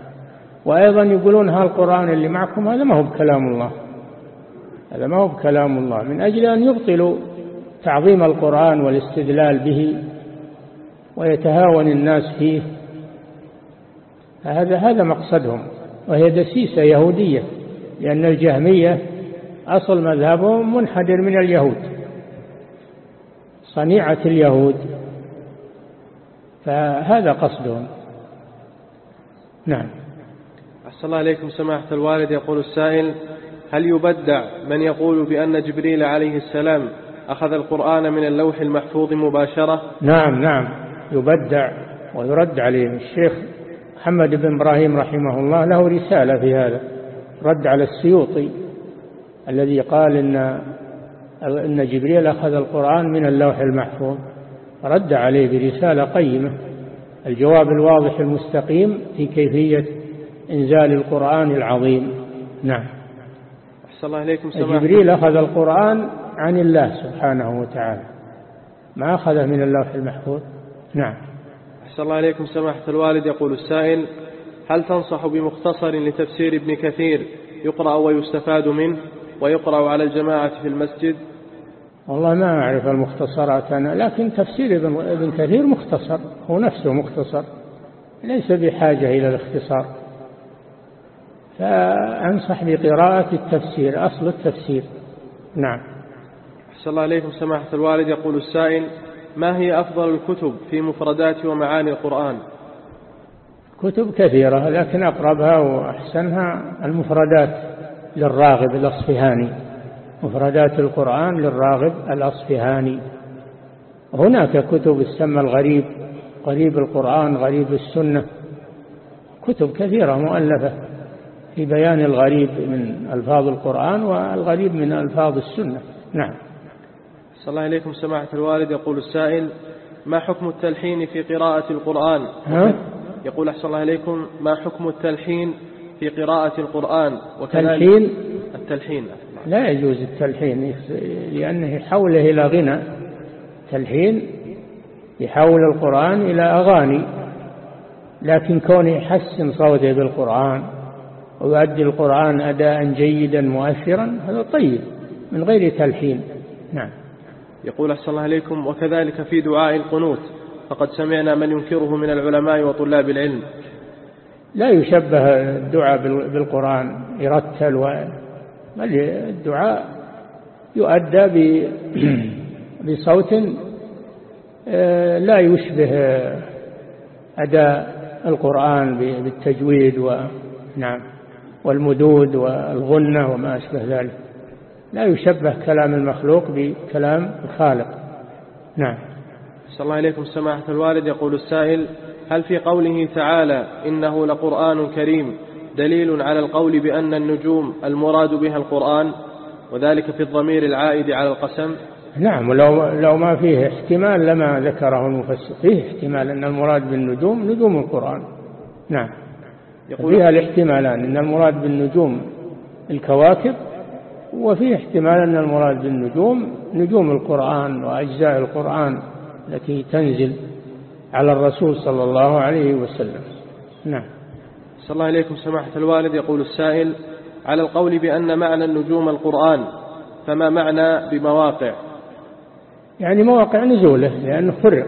وأيضا يقولون ها القرآن اللي معكم هذا ما هو بكلام الله. هذا ما هو بكلام الله. من أجل أن يبطلوا تعظيم القرآن والاستدلال به ويتهاون الناس فيه هذا هذا مقصدهم. وهي دسيسة يهودية. لأن الجهمية أصل مذهبهم منحدر من اليهود صنيعة اليهود فهذا قصدهم. نعم. أحسن الله عليكم سماحة الوالد. يقول السائل هل يبدع من يقول بأن جبريل عليه السلام أخذ القرآن من اللوح المحفوظ مباشرة؟ نعم نعم. يبدع ويرد عليه. الشيخ محمد بن إبراهيم رحمه الله له رسالة في هذا. رد على السيوطي الذي قال إن إن جبريل أخذ القرآن من اللوح المحفوظ رد عليه برسالة قيمة. الجواب الواضح المستقيم في كيفية إنزال القرآن العظيم. نعم. أحسن الله إليكم سماحة. جبريل أخذ القرآن عن الله سبحانه وتعالى ما أخذه من اللوح المحفوظ. نعم. أحسن الله إليكم سماحة الوالد. يقول السائل هل تنصح بمختصر لتفسير ابن كثير يقرأ ويستفاد منه ويقرأ على الجماعة في المسجد؟ والله ما أعرف المختصرات أنا لكن تفسير ابن, ابن كثير مختصر هو نفسه مختصر ليس بحاجة إلى الاختصار. فأنصح بقراءة التفسير أصل التفسير. نعم. أحسن الله عليكم سماحة الوالد. يقول السائل ما هي أفضل الكتب في مفردات ومعاني القرآن؟ كتب كثيرة لكن أقربها وأحسنها المفردات للراغب الأصفهاني. مفردات القرآن للراغب الأصفهاني. هناك كتب السمى الغريب غريب القرآن غريب السنة. كتب كثيرة مؤلفة في بيان الغريب من ألفاظ القرآن والغريب من ألفاظ السنة. نعم. صلى الله عليكم سماحة الوالد. يقول السائل ما حكم التلحين في قراءة القرآن؟ ها؟ يقول أحسن الله عليكم ما حكم التلحين في قراءة القرآن؟ تلحين التلحين؟ لا يجوز التلحين لأنه يحوله إلى غنى. تلحين يحول القرآن إلى أغاني لكن كونه يحسن صوته بالقرآن ويؤدي القرآن أداء جيدا مؤثرا هذا طيب من غير تلحين. نعم. يقول أحسن الله عليكم وكذلك في دعاء القنوت. فقد سمعنا من ينكره من العلماء وطلاب العلم. لا يشبه الدعاء بالقرآن يرتل بل الدعاء يؤدى بصوت آه، لا يشبه أداء القرآن بالتجويد ونعم والمدود والغنة وما أشبه ذلك. لا يشبه كلام المخلوق بكلام الخالق. نعم. صلى الله عليكم سماحة الوالد. يقول السائل هل في قوله تعالى إنه لقرآن كريم دليل على القول بأن النجوم المراد بها القرآن وذلك في الضمير العائد على القسم؟ نعم ولو لو ما فيه احتمال لما ذكره المفسر. فيه احتمال أن المراد بالنجوم نجوم القرآن. نعم. يقول فيها الاحتمالان أن المراد بالنجوم الكواكب وفيه احتمال أن المراد بالنجوم نجوم القرآن وأجزاء القرآن. التي تنزل على الرسول صلى الله عليه وسلم. نعم. صلى الله عليكم سماحة الوالد. يقول السائل على القول بأن معنى النجوم القرآن فما معنى بمواقع؟ يعني مواقع نزوله لأنه فرق.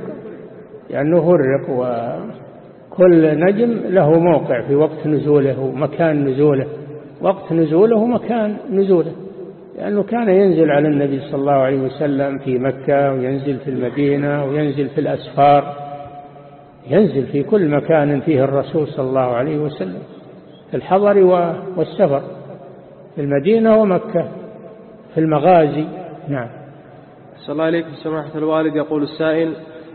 لأنه فرق وكل نجم له موقع في وقت نزوله ومكان نزوله. وقت نزوله ومكان نزوله. لأنه كان ينزل على النبي صلى الله عليه وسلم في مكة وينزل في المدينة وينزل في الأسفار. ينزل في كل مكان فيه الرسول صلى الله عليه وسلم في الحضر والسفر. في المدينة ومكة في المغازي. نعم. صلى الله عليكم سماحة الوالد يقول السائل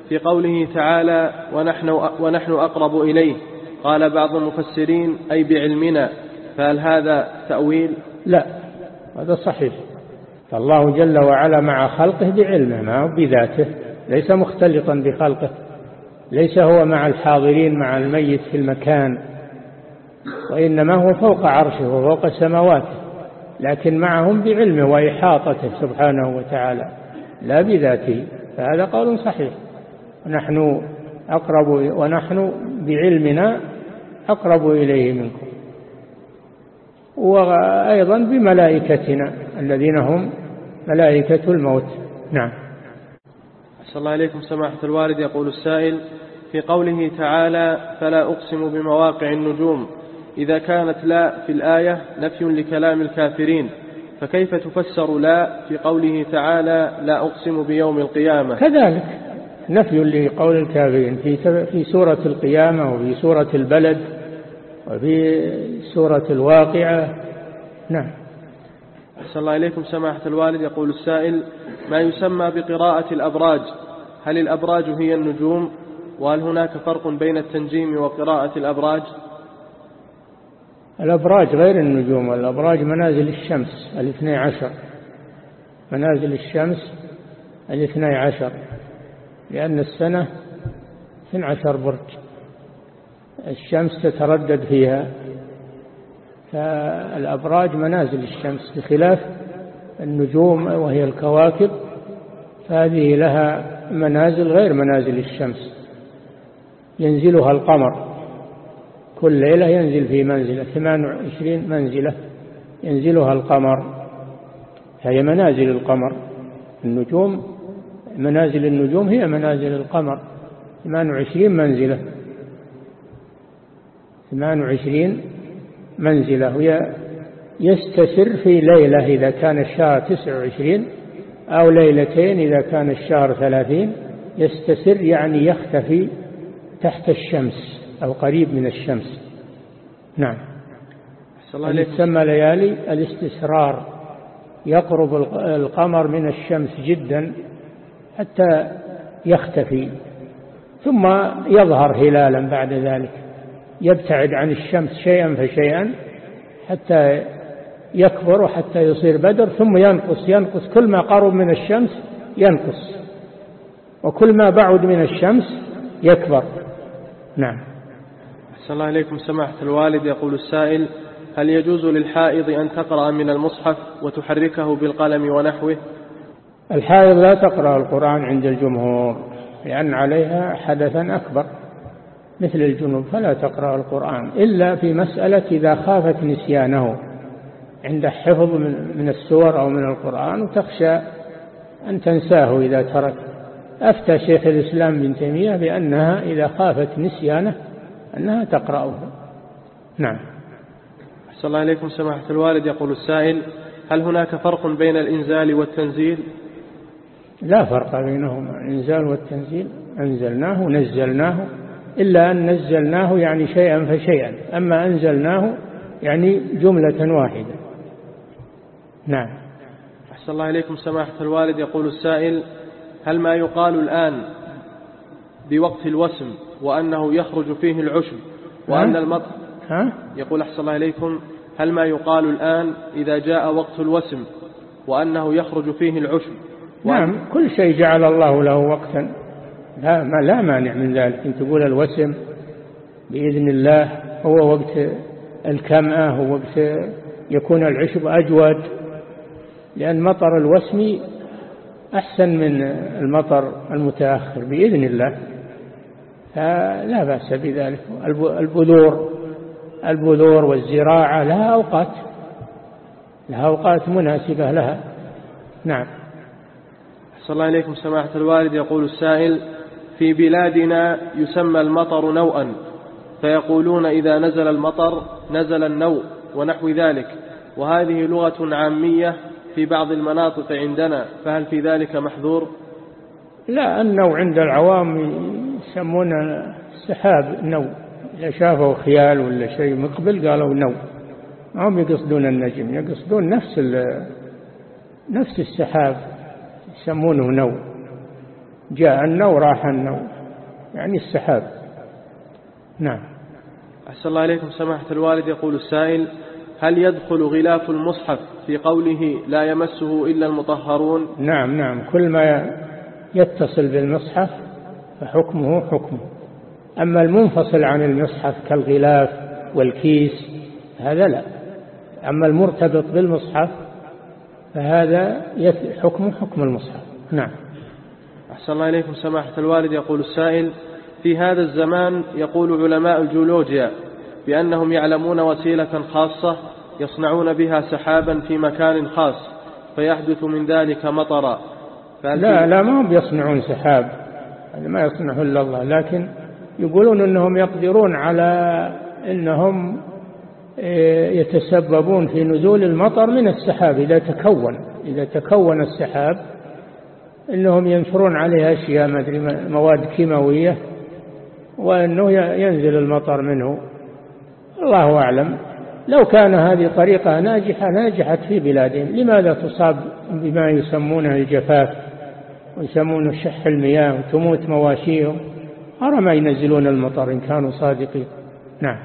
في قوله تعالى ونحن, ونحن أقرب إليه قال بعض المفسرين أي بعلمنا فهل هذا تأويل؟ لا. هذا صحيح. فالله جل وعلا مع خلقه بعلمه ما بذاته ليس مختلطا بخلقه. ليس هو مع الحاضرين مع الميت في المكان. وإنما هو فوق عرشه وفوق سماواته. لكن معهم بعلمه وإحاطته سبحانه وتعالى لا بذاته. فهذا قول صحيح. ونحن أقرب ونحن بعلمنا أقرب إليه منكم. وأيضا بملائكتنا الذين هم ملائكة الموت. نعم. صلى الله عليكم سماحة الوالد يقول السائل في قوله تعالى فلا أقسم بمواقع النجوم إذا كانت لا في الآية نفي لكلام الكافرين فكيف تفسر لا في قوله تعالى لا أقسم بيوم القيامة كذلك نفي لقول الكافرين في في سورة القيامة وفي سورة البلد. وفي سورة الواقعة. نعم. أحسن الله إليكم سماحة الوالد. يقول السائل ما يسمى بقراءة الأبراج؟ هل الأبراج هي النجوم؟ وهل هناك فرق بين التنجيم وقراءة الأبراج؟ الأبراج غير النجوم. والأبراج منازل الشمس الاثني عشر. منازل الشمس الاثني عشر. لأن السنة اثني عشر برج. الشمس تتردد فيها. فالأبراج منازل الشمس بخلاف النجوم وهي الكواكب فهذه لها منازل غير منازل الشمس. ينزلها القمر. كل ليلة ينزل في منزلة 28 منزلة ينزلها القمر. هي منازل القمر. النجوم منازل النجوم هي منازل القمر. 28 منزلة. 28 منزلة يستسر في ليلة إذا كان الشهر 29 أو ليلتين إذا كان الشهر 30 يستسر يعني يختفي تحت الشمس أو قريب من الشمس. نعم. اللي تسمى ليالي الاستسرار. يقرب القمر من الشمس جدا حتى يختفي ثم يظهر هلالا بعد ذلك. يبتعد عن الشمس شيئا فشيئا حتى يكبر وحتى يصير بدر ثم ينقص ينقص. كل ما قرب من الشمس ينقص وكل ما بعد من الشمس يكبر. نعم. أحسن الله إليكم. سماحة الوالد يقول السائل هل يجوز للحائض أن تقرأ من المصحف وتحركه بالقلم ونحوه؟ الحائض لا تقرأ القرآن عند الجمهور لأن عليها حدثا أكبر. مثل الجنوب فلا تقرأ القرآن إلا في مسألة إذا خافت نسيانه عند حفظ من السور أو من القرآن وتخشى أن تنساه إذا ترك. أفتى شيخ الإسلام بن تيمية بأنها إذا خافت نسيانه أنها تقرأه. نعم. أحسن الله إليكم سماحة الوالد. يقول السائل هل هناك فرق بين الإنزال والتنزيل؟ لا فرق بينهما. الإنزال والتنزيل أنزلناه نزلناه إلا أن نزلناه يعني شيئا فشيئا. أما أنزلناه يعني جملة واحدة. نعم. أحسن الله إليكم سماحة الوالد. يقول السائل هل ما يقال الآن بوقت الوسم وأنه يخرج فيه العشب وأن المطر ها؟ يقول أحسن الله إليكم هل ما يقال الآن إذا جاء وقت الوسم وأنه يخرج فيه العشب؟ نعم كل شيء جعل الله له وقتا. لا, ما لا مانع من ذلك. أن تقول الوسم بإذن الله هو وقت الكمأة هو وقت يكون العشب أجود لأن مطر الوسم أحسن من المطر المتأخر بإذن الله. فلا بأس بذلك. البذور البذور والزراعة لها أوقات لها أوقات مناسبة لها. نعم. صلى الله عليكم سماحة الوالد. يقول السائل في بلادنا يسمى المطر نوءا فيقولون إذا نزل المطر نزل النوء ونحو ذلك. وهذه لغة عامية في بعض المناطق عندنا فهل في ذلك محذور؟ لا النوع عند العوام يسمون السحاب نو إذا شافوا خيال ولا شيء مقبل قالوا نو هم يقصدون النجم يقصدون نفس نفس السحاب يسمونه نو جاء النو راح النو يعني السحاب. نعم. أحسن الله إليكم. سماحة الوالد يقول السائل هل يدخل غلاف المصحف في قوله لا يمسه إلا المطهرون؟ نعم نعم. كل ما يتصل بالمصحف فحكمه حكمه أما المنفصل عن المصحف كالغلاف والكيس هذا لا. أما المرتبط بالمصحف فهذا حكمه حكم المصحف. نعم. أحسن الله إليكم سماحة الوالد يقول السائل في هذا الزمان يقول علماء الجيولوجيا بأنهم يعلمون وسيلة خاصة يصنعون بها سحابا في مكان خاص فيحدث من ذلك مطرا. لا لا ما هم يصنعون سحاب هذا ما يصنعه إلا الله لكن يقولون أنهم يقدرون على أنهم إيه، يتسببون في نزول المطر من السحاب إذا تكون إذا تكون السحاب إنهم ينثرون عليها أشياء ما أدري مواد كيماوية وأنه ينزل المطر منه. الله أعلم. لو كان هذه طريقة ناجحة ناجحت في بلادهم. لماذا تصاب بما يسمونه الجفاف ويسمونه شح المياه وتموت مواشيهم؟ أرى ما ينزلون المطر إن كانوا صادقين. نعم.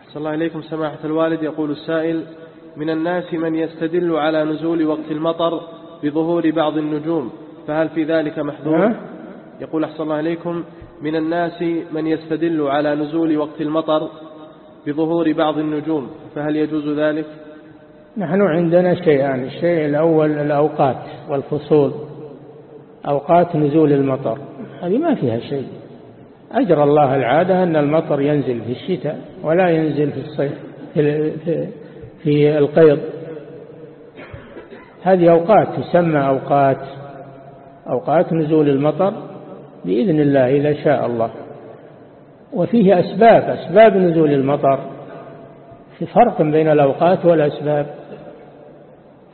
أحسن الله إليكم سماحة الوالد. يقول السائل من الناس من يستدل على نزول وقت المطر بظهور بعض النجوم فهل في ذلك محذور؟ يقول أحسن الله إليكم من الناس من يستدل على نزول وقت المطر بظهور بعض النجوم فهل يجوز ذلك؟ نحن عندنا شيئان الشيء الأول الأوقات والفصول أوقات نزول المطر هذه ما فيها شيء. أجرى الله العادة أن المطر ينزل في الشتاء ولا ينزل في الصيف في, في, في القيض. هذه أوقات تسمى أوقات أوقات نزول المطر بإذن الله إذا شاء الله. وفيه أسباب أسباب نزول المطر. في فرق بين الأوقات والأسباب.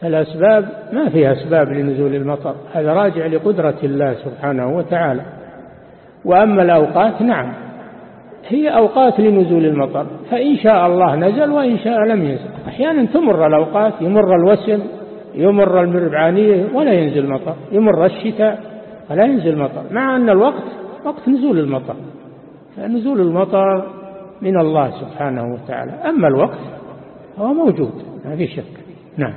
الأسباب ما فيها أسباب لنزول المطر. هذا راجع لقدرة الله سبحانه وتعالى. وأما الأوقات نعم هي أوقات لنزول المطر. فإن شاء الله نزل وإن شاء لم ينزل أحيانا تمر الأوقات يمر الوسم يمر المربعانية ولا ينزل مطر يمر الشتاء ولا ينزل مطر مع أن الوقت وقت نزول المطر. فنزول المطر من الله سبحانه وتعالى. أما الوقت هو موجود ما في شك. نعم.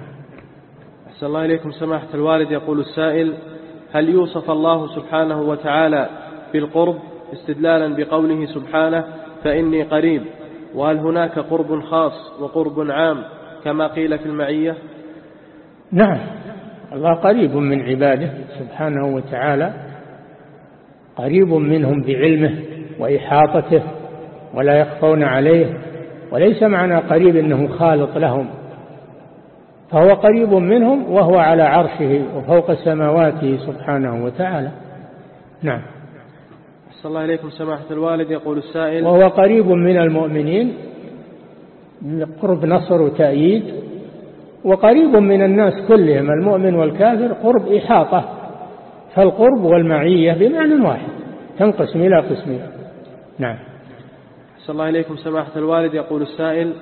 أحسن الله إليكم. سماحة الوالد يقول السائل هل يوصف الله سبحانه وتعالى بالقرب استدلالا بقوله سبحانه فإني قريب؟ وهل هناك قرب خاص وقرب عام كما قيل في المعية؟ نعم. الله قريب من عباده سبحانه وتعالى قريب منهم بعلمه وإحاطته ولا يخفون عليه وليس معنى قريب أنه خالط لهم. فهو قريب منهم وهو على عرشه وفوق سماواته سبحانه وتعالى. نعم. صلى الله إليكم سماحة الوالد يقول السائل وهو قريب من المؤمنين قرب نصر وتأييد وقريب من الناس كلهم المؤمن والكافر قرب إحاطة. فالقرب والمعية بمعنى واحد تنقسم إلى قسمين. نعم. صلى الله إليكم سماحة الوالد. يقول السائل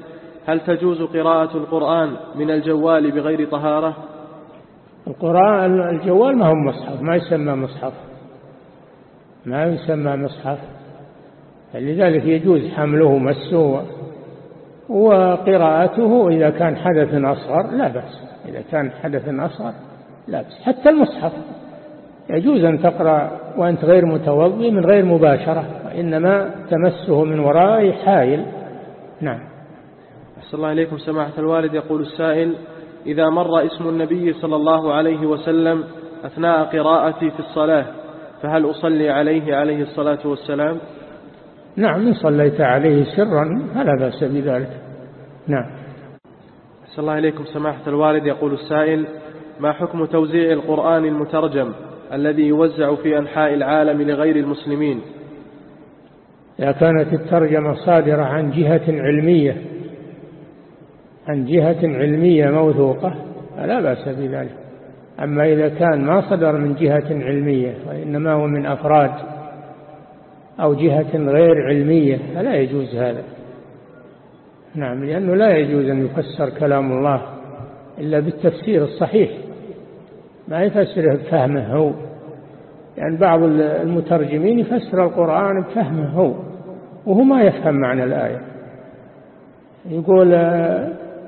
هل تجوز قراءة القرآن من الجوال بغير طهارة؟ القرآن الجوال ما هو مصحف ما يسمى مصحف. ما يسمى مصحف. لذلك يجوز حمله مسه وقراءته إذا كان حدث أصغر لا بأس إذا كان حدث أصغر لا بأس. حتى المصحف يجوز أن تقرأ وأنت غير متوضي من غير مباشرة وإنما تمسه من وراء حائل. نعم. أحسن الله إليكم. سماحة الوالد يقول السائل إذا مر اسم النبي صلى الله عليه وسلم أثناء قراءتي في الصلاة فهل أصلي عليه عليه الصلاة والسلام؟ نعم إن صليت عليه سرا فلا بأس بذلك. نعم. أحسن الله إليكم سماحة الوالد. يقول السائل ما حكم توزيع القرآن المترجم الذي يوزع في أنحاء العالم لغير المسلمين؟ إذا كانت الترجمة صادرة عن جهة علمية عن جهة علمية موثوقة فلا بأس بذلك. أما إذا كان ما صدر من جهة علمية وإنما هو من أفراد. أو جهة غير علمية فلا يجوز هذا. نعم لأنه لا يجوز أن يفسر كلام الله إلا بالتفسير الصحيح. ما يفسره بفهمه هو يعني بعض المترجمين يفسر القرآن بفهمه هو وهو ما يفهم معنى الآية. يقول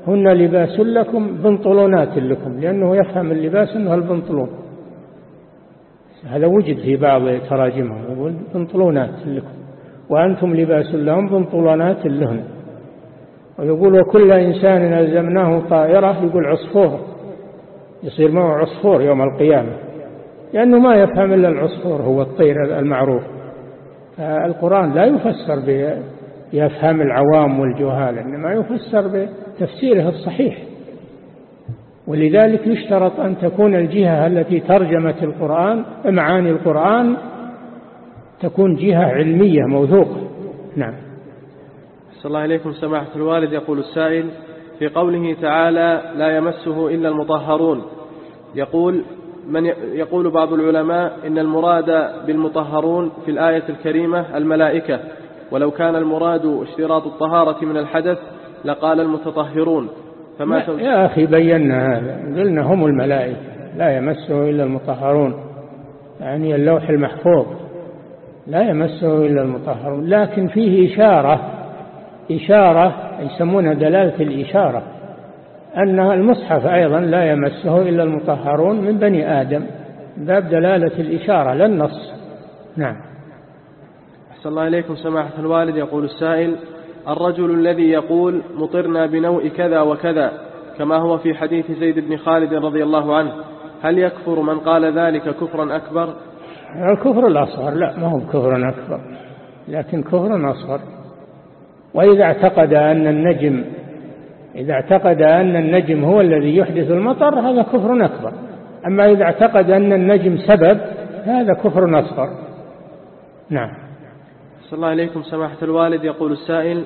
هن لباس لكم بنطلونات لكم. لأنه يفهم اللباس أنه البنطلون. هذا وجد في بعض تراجمهم يقول بنطلونات لكم وأنتم لباس لهم بنطلونات لهن. ويقول وكل إنسان ألزمناه طائرة يقول عصفور يصير معه عصفور يوم القيامة لأنه ما يفهم إلا العصفور هو الطير المعروف. فالقرآن لا يفسر بأفهام العوام والجهال إنما يفسر بتفسيره الصحيح. ولذلك يشترط أن تكون الجهة التي ترجمت القرآن معاني القرآن تكون جهة علمية موثوقة. نعم. صلى الله إليكم سماحة الوالد. يقول السائل في قوله تعالى لا يمسه إلا المطهرون يقول من يقول بعض العلماء إن المراد بالمطهرون في الآية الكريمة الملائكة ولو كان المراد اشتراط الطهارة من الحدث لقال المتطهرون. فما يا أخي بينا هذا. قلنا هم الملائكة لا يمسه إلا المطهرون. يعني اللوح المحفوظ لا يمسه إلا المطهرون. لكن فيه إشارة إشارة يسمونها دلالة الإشارة أن المصحف أيضا لا يمسه إلا المطهرون من بني آدم. باب دلالة الإشارة لا النص. نعم. أحسن الله إليكم سماحة الوالد. يقول السائل الرجل الذي يقول مطرنا بنوء كذا وكذا كما هو في حديث زيد بن خالد رضي الله عنه هل يكفر من قال ذلك كفرا أكبر؟ الكفر الأصغر لا ما هو كفر أكبر لكن كفر أصغر. وإذا اعتقد أن النجم إذا اعتقد أن النجم هو الذي يحدث المطر هذا كفر أكبر. أما إذا اعتقد أن النجم سبب هذا كفر أصغر. نعم. صلى الله عليكم سماحة الوالد. يقول السائل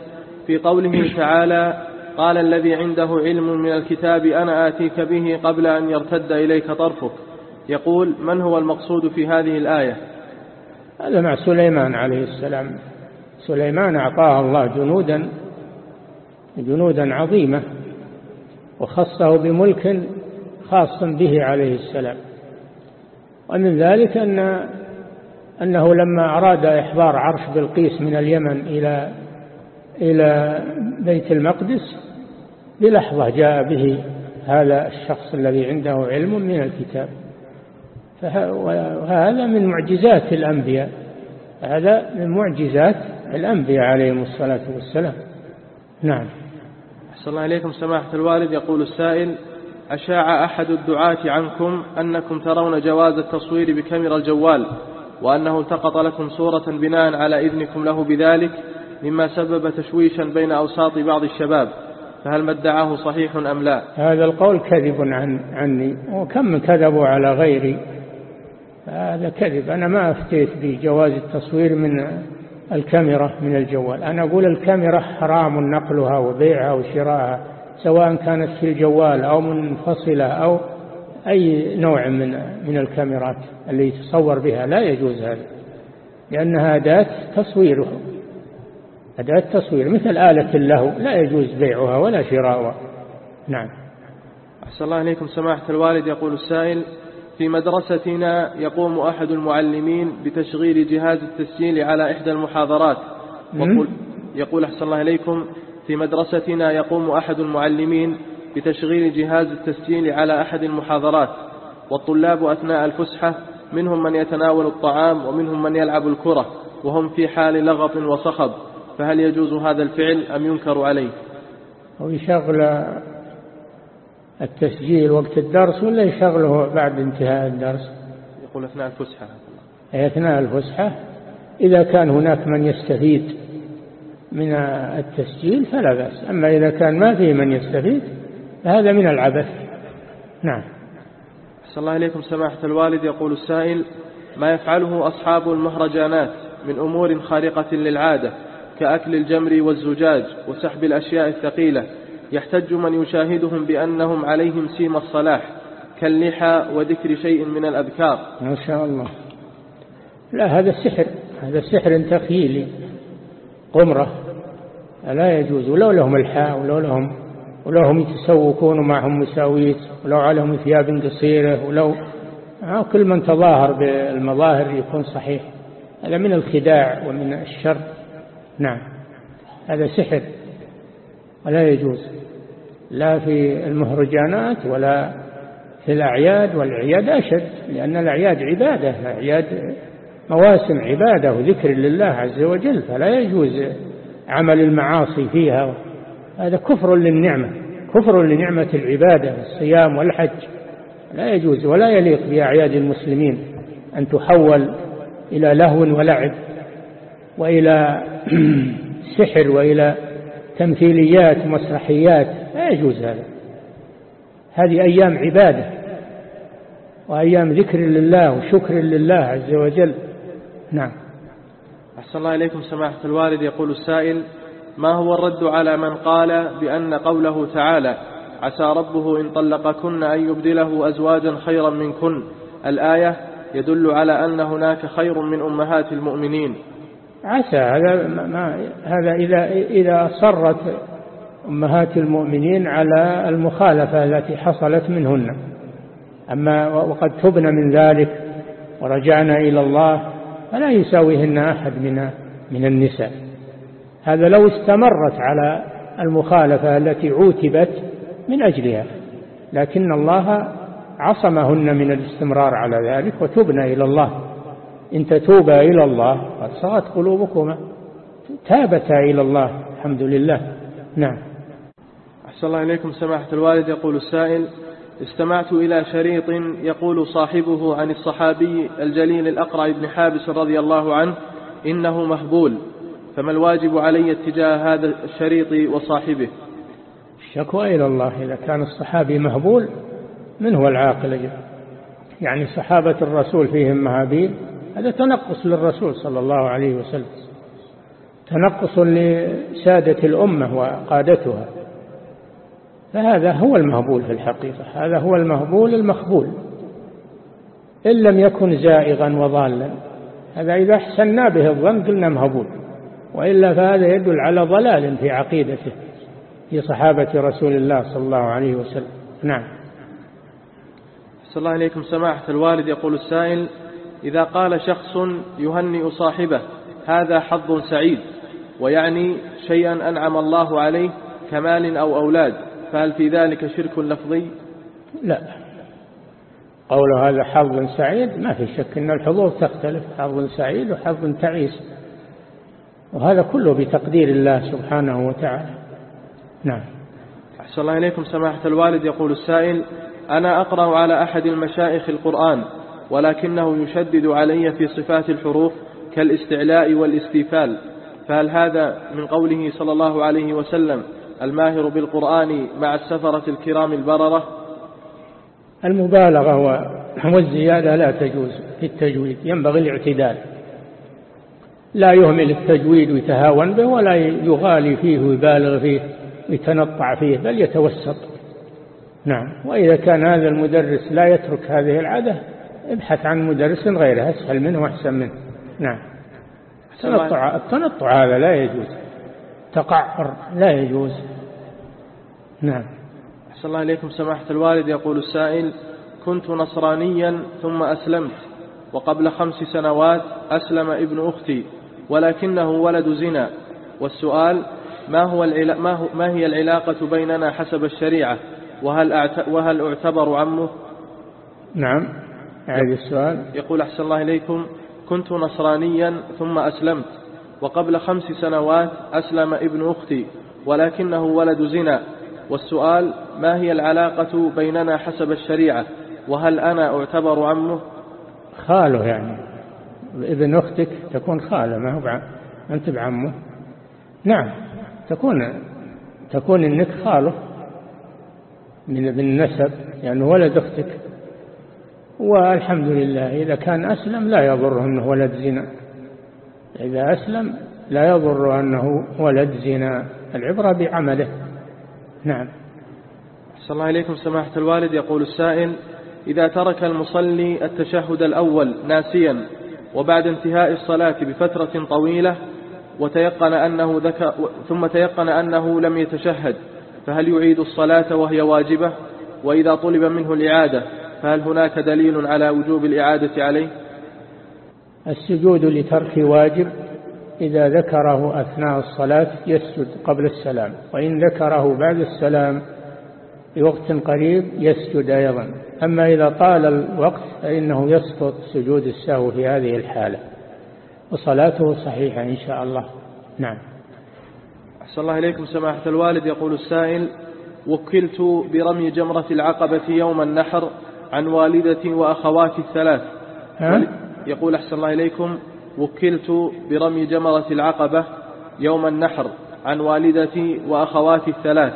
في قوله تعالى قال الذي عنده علم من الكتاب أنا آتيك به قبل أن يرتد إليك طرفك. يقول من هو المقصود في هذه الآية؟ هذا مع سليمان عليه السلام. سليمان أعطاه الله جنودا جنودا عظيمة وخصه بملك خاص به عليه السلام. ومن ذلك أن أنه لما أراد إحضار عرش بلقيس من اليمن إلى إلى بيت المقدس بلحظة جاء به هذا الشخص الذي عنده علم من الكتاب. وهذا من معجزات الأنبياء. هذا من معجزات الأنبياء عليهم الصلاة والسلام. نعم. أحسن الله إليكم. سماحة الوالد يقول السائل أشاع أحد الدعاة عنكم أنكم ترون جواز التصوير بكاميرا الجوال؟ وأنه التقط لكم صورة بناء على إذنكم له بذلك مما سبب تشويشا بين أوساط بعض الشباب فهل ما ادعاه صحيح أم لا؟ هذا القول كذب عن عني وكم كذبوا على غيري هذا كذب. أنا ما أفتيت بجواز التصوير من الكاميرا من الجوال. أنا أقول الكاميرا حرام نقلها وبيعها وشراءها سواء كانت في الجوال أو منفصلة أو أي نوع من من الكاميرات اللي يتصور بها لا يجوز هذا لأنها أداة تصوير أداة تصوير مثل آلة اللهو لا يجوز بيعها ولا شراؤها. نعم. أحسن الله إليكم. سماحة الوالد يقول السائل في مدرستنا يقوم أحد المعلمين بتشغيل جهاز التسجيل على إحدى المحاضرات. وقل يقول أحسن الله إليكم في مدرستنا يقوم أحد المعلمين بتشغيل جهاز التسجيل على أحد المحاضرات والطلاب أثناء الفسحة منهم من يتناول الطعام ومنهم من يلعب الكرة وهم في حال لغط وصخب فهل يجوز هذا الفعل أم ينكر عليه؟ أو يشغل التسجيل وقت الدرس ولا يشغله بعد انتهاء الدرس؟ يقول أثناء الفسحة. أثناء الفسحة. إذا كان هناك من يستفيد من التسجيل فلا بأس أما إذا كان ما فيه من يستفيد فهذا من العبث. نعم. صلى الله عليكم سماحة الوالد. يقول السائل ما يفعله أصحاب المهرجانات من أمور خارقة للعادة كأكل الجمر والزجاج وسحب الأشياء الثقيلة يحتج من يشاهدهم بأنهم عليهم سيم الصلاح كاللحى وذكر شيء من الأذكار. ما شاء الله. لا هذا سحر هذا سحر تخيلي قمرة لا يجوز. ولو لهم الحاء ولو لهم ولو هم يتسوقون معهم مساويت ولو عليهم ثياب قصيرة ولو كل من تظاهر بالمظاهر يكون صحيح. هذا من الخداع ومن الشر. نعم. هذا سحر. ولا يجوز. لا في المهرجانات ولا في الأعياد والأعياد أشد لأن الأعياد عبادة الأعياد مواسم عبادة وذكر لله عز وجل فلا يجوز عمل المعاصي فيها. هذا كفر للنعمة كفر لنعمة العبادة الصيام والحج. لا يجوز ولا يليق بأعياد المسلمين أن تحول إلى لهو ولعب وإلى سحر وإلى تمثيليات ومسرحيات لا يجوز هذا. هذه أيام عبادة وأيام ذكر لله وشكر لله عز وجل. نعم. أحسن الله إليكم سماحة الوالد. يقول السائل ما هو الرد على من قال بأن قوله تعالى عسى ربه إن طلقكن أن يبدله أزواجا خيرا منكن. الآية يدل على أن هناك خير من أمهات المؤمنين. عسى هذا ما هذا إذا إذا صرت أمهات المؤمنين على المخالفة التي حصلت منهن. أما وقد تبن من ذلك ورجعنا إلى الله فلا يساويهن أحد من من النساء. هذا لو استمرت على المخالفة التي عوتبت من أجلها لكن الله عصمهن من الاستمرار على ذلك وتبن إلى الله. إن تتوبا إلى الله قد صغت قلوبكما تابتا إلى الله الحمد لله. نعم. أحسن الله إليكم. سماحة الوالد يقول السائل استمعت إلى شريط يقول صاحبه عن الصحابي الجليل الأقرع بن حابس رضي الله عنه إنه مهبول. فما الواجب علي اتجاه هذا الشريط وصاحبه؟ الشكوى إلى الله. إذا كان الصحابي مهبول من هو العاقل يعني صحابة الرسول فيهم مهابيل هذا تنقص للرسول صلى الله عليه وسلم. تنقص لسادة الأمة وقادتها. فهذا هو المهبول في الحقيقة. هذا هو المهبول المخبول. إن لم يكن زائغا وضالا. هذا إذا احسنا به الظن قلنا مهبول. وإلا فهذا يدل على ضلال في عقيدته في صحابة رسول الله صلى الله عليه وسلم. نعم. صلى الله عليكم. سماحة الوالد يقول السائل إذا قال شخص يهنئ صاحبه هذا حظ سعيد ويعني شيئا أنعم الله عليه كمال أو أولاد فهل في ذلك شرك لفظي؟ لا. قول هذا حظ سعيد ما في شك أن الحظوظ تختلف حظ سعيد وحظ تعيس. وهذا كله بتقدير الله سبحانه وتعالى. نعم. أحسن الله إليكم سماحة الوالد. يقول السائل أنا أقرأ على أحد المشايخ القرآن ولكنه يشدد علي في صفات الحروف كالاستعلاء والاستيفال. فهل هذا من قوله صلى الله عليه وسلم الماهر بالقرآن مع السفرة الكرام البررة؟ المبالغة والزيادة لا تجوز في التجويد ينبغي الاعتدال. لا يهمل التجويد ويتهاون به ولا يغالي فيه ويبالغ فيه ويتنطع فيه بل يتوسط. نعم. وإذا كان هذا المدرس لا يترك هذه العادة ابحث عن مدرس غيره أسهل منه وأحسن منه. نعم. التنطع, التنطع هذا لا يجوز. تقعر لا يجوز. نعم. أحسن الله إليكم سماحة الوالد. يقول السائل كنت نصرانيا ثم أسلمت وقبل خمس سنوات أسلم ابن أختي. ولكنه ولد زنا. والسؤال ما, هو ما, هو ما هي العلاقة بيننا حسب الشريعة؟ وهل, وهل اعتبر عمه؟ نعم. أعيد السؤال. يقول أحسن الله إليكم كنت نصرانيا ثم أسلمت وقبل خمس سنوات أسلم ابن أختي ولكنه ولد زنا. والسؤال ما هي العلاقة بيننا حسب الشريعة؟ وهل أنا أعتبر عمه؟ خاله يعني. ابن أختك تكون خالة ما هو أنت بعمه. نعم تكون تكون إنك خالة من بالنسب يعني ولد أختك. والحمد لله إذا كان أسلم لا يضره أنه ولد زنا. إذا أسلم لا يضر أنه ولد زنا. العبرة بعمله. نعم. صلى الله عليكم سماحة الوالد. يقول السائل إذا ترك المصلي التشهد الأول ناسيا وبعد انتهاء الصلاة بفترة طويلة وتيقن أنه ذكر ثم تيقن أنه لم يتشهد فهل يعيد الصلاة وهي واجبة؟ وإذا طلب منه الإعادة فهل هناك دليل على وجوب الإعادة عليه؟ السجود لترك واجب إذا ذكره أثناء الصلاة يسجد قبل السلام وإن ذكره بعد السلام بوقت قريب يسجد أيضا. أما إذا طال الوقت فإنه يسقط سجود السهو في هذه الحالة وصلاته صحيحة إن شاء الله. نعم. أحسن الله إليكم سماحة الوالد. يقول السائل وكلت برمي جمرة العقبة يوم النحر عن والدتي وأخواتي الثلاث. يقول أحسن الله إليكم. وكلت برمي جمرة العقبة يوم النحر عن والدتي وأخواتي الثلاث.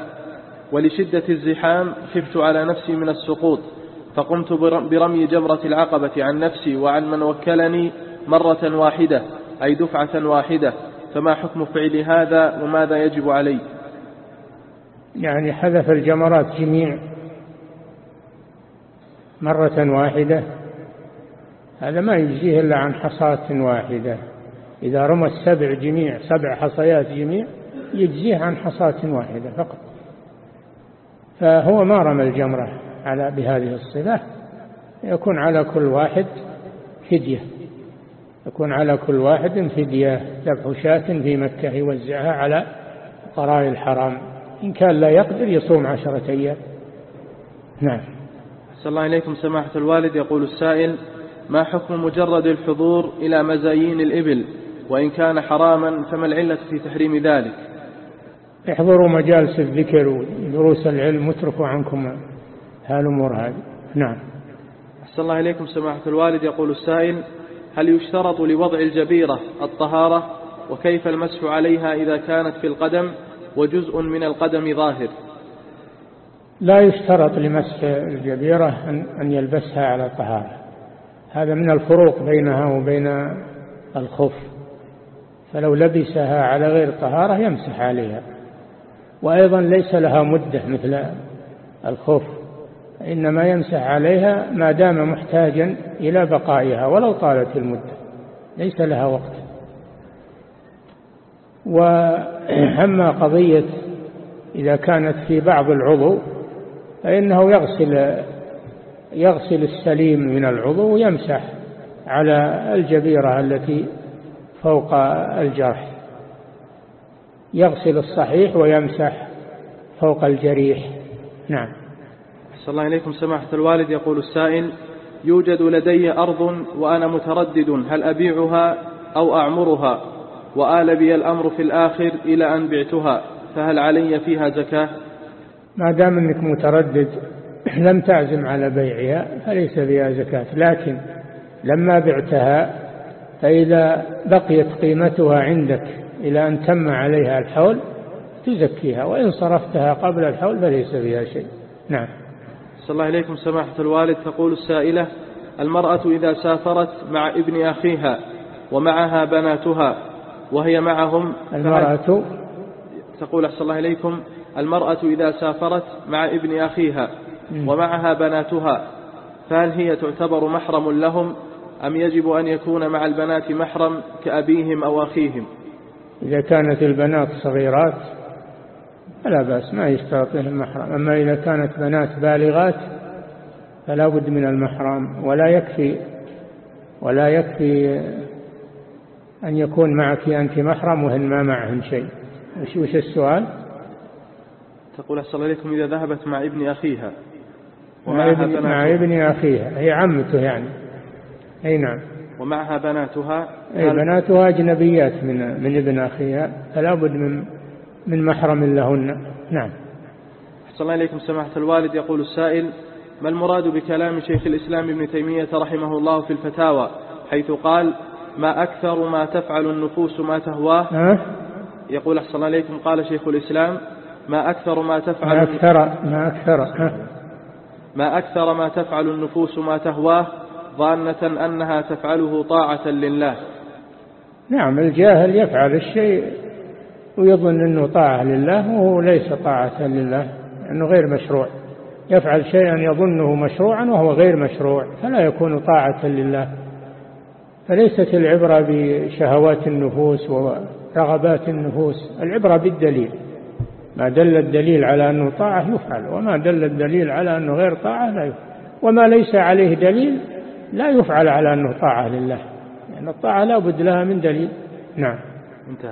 ولشدة الزحام خفت على نفسي من السقوط. فقمت برمي جمرة العقبة عن نفسي وعن من وكلني مرة واحدة أي دفعة واحدة. فما حكم فعل هذا وماذا يجب علي؟ يعني حذف الجمرات جميع مرة واحدة. هذا ما يجزيه إلا عن حصاة واحدة. إذا رمى السبع جميع سبع حصيات جميع يجزيه عن حصاة واحدة فقط. فهو ما رمى الجمرة. على بهذه الصفة يكون على كل واحد فدية. يكون على كل واحد فدية ذبح شاة في مكة يوزعها على فقراء الحرام. إن كان لا يقدر يصوم عشرة أيام. نعم. صلى الله عليكم سماحة الوالد. يقول السائل ما حكم مجرد الحضور إلى مزايين الإبل؟ وإن كان حراما فما العلة في تحريم ذلك؟ احضروا مجالس الذكر ودروس العلم واتركوا عنكم هالأمور هذه؟ نعم. أحسن الله إليكم سماحة الوالد. يقول السائل هل يشترط لوضع الجبيرة الطهارة؟ وكيف المسح عليها إذا كانت في القدم؟ وجزء من القدم ظاهر. لا يشترط لمسح الجبيرة أن يلبسها على طهارة هذا من الفروق بينها وبين الخف. فلو لبسها على غير طهارة يمسح عليها. وأيضا ليس لها مدة مثل الخف. إنما يمسح عليها ما دام محتاجا إلى بقائها ولو طالت المدة ليس لها وقت. وأما قضية إذا كانت في بعض العضو فإنه يغسل يغسل السليم من العضو ويمسح على الجبيرة التي فوق الجرح. يغسل الصحيح ويمسح فوق الجريح. نعم. صلى الله عليكم سماحة الوالد يقول السائل يوجد لدي أرض وأنا متردد هل أبيعها أو أعمرها؟ وآل بي الأمر في الآخر إلى أن بعتها فهل علي فيها زكاة؟ ما دام أنك متردد لم تعزم على بيعها فليس فيها زكاة. لكن لما بعتها فإذا بقيت قيمتها عندك إلى أن تم عليها الحول تزكيها وإن صرفتها قبل الحول فليس فيها شيء. نعم. صلى الله عليكم سماحة الوالد. تقول السائلة المرأة إذا سافرت مع ابن أخيها ومعها بناتها وهي معهم المرأة تقول أحسن الله إليكم المرأة إذا سافرت مع ابن أخيها ومعها بناتها فهل هي تعتبر محرم لهم أم يجب أن يكون مع البنات محرم كأبيهم أو أخيهم؟ إذا كانت البنات صغيرات فلا بأس ما يشترط لهم محرم أما إذا كانت بنات بالغات فلا بد من المحرم ولا يكفي ولا يكفي أن يكون معك أنت محرم وهن ما معهن شيء. وش السؤال؟ تقول أحسن عليكم إذا ذهبت مع ابن أخيها مع ابن, مع ابن أخيها هي عمته يعني. أي نعم. ومعها بناتها. أي بناتها أجنبيات من من ابن أخيها فلا بد من من محرم لهن. نعم. أحسن الله إليكم سماحة الوالد. يقول السائل ما المراد بكلام شيخ الإسلام ابن تيمية رحمه الله في الفتاوى؟ حيث قال ما أكثر ما تفعل النفوس ما تهواه. أه؟ يقول أحسن الله إليكم قال شيخ الإسلام ما أكثر ما تفعل ما أكثر ما أكثر. أه؟ ما أكثر ما تفعل النفوس ما تهواه ظانة أنها تفعله طاعة لله. نعم الجاهل يفعل الشيء ويظن أنه طاعة لله وهو ليس طاعة لله لأنه غير مشروع. يفعل شيئا يظنه مشروعا وهو غير مشروع فلا يكون طاعة لله. فليست العبرة بشهوات النفوس ورغبات النفوس العبرة بالدليل. ما دل الدليل على أنه طاعة يفعل وما دل الدليل على أنه غير طاعة لا يفعل. وما ليس عليه دليل لا يفعل على أنه طاعة لله لأن يعني الطاعة لا بد لها من دليل. نعم. انتهى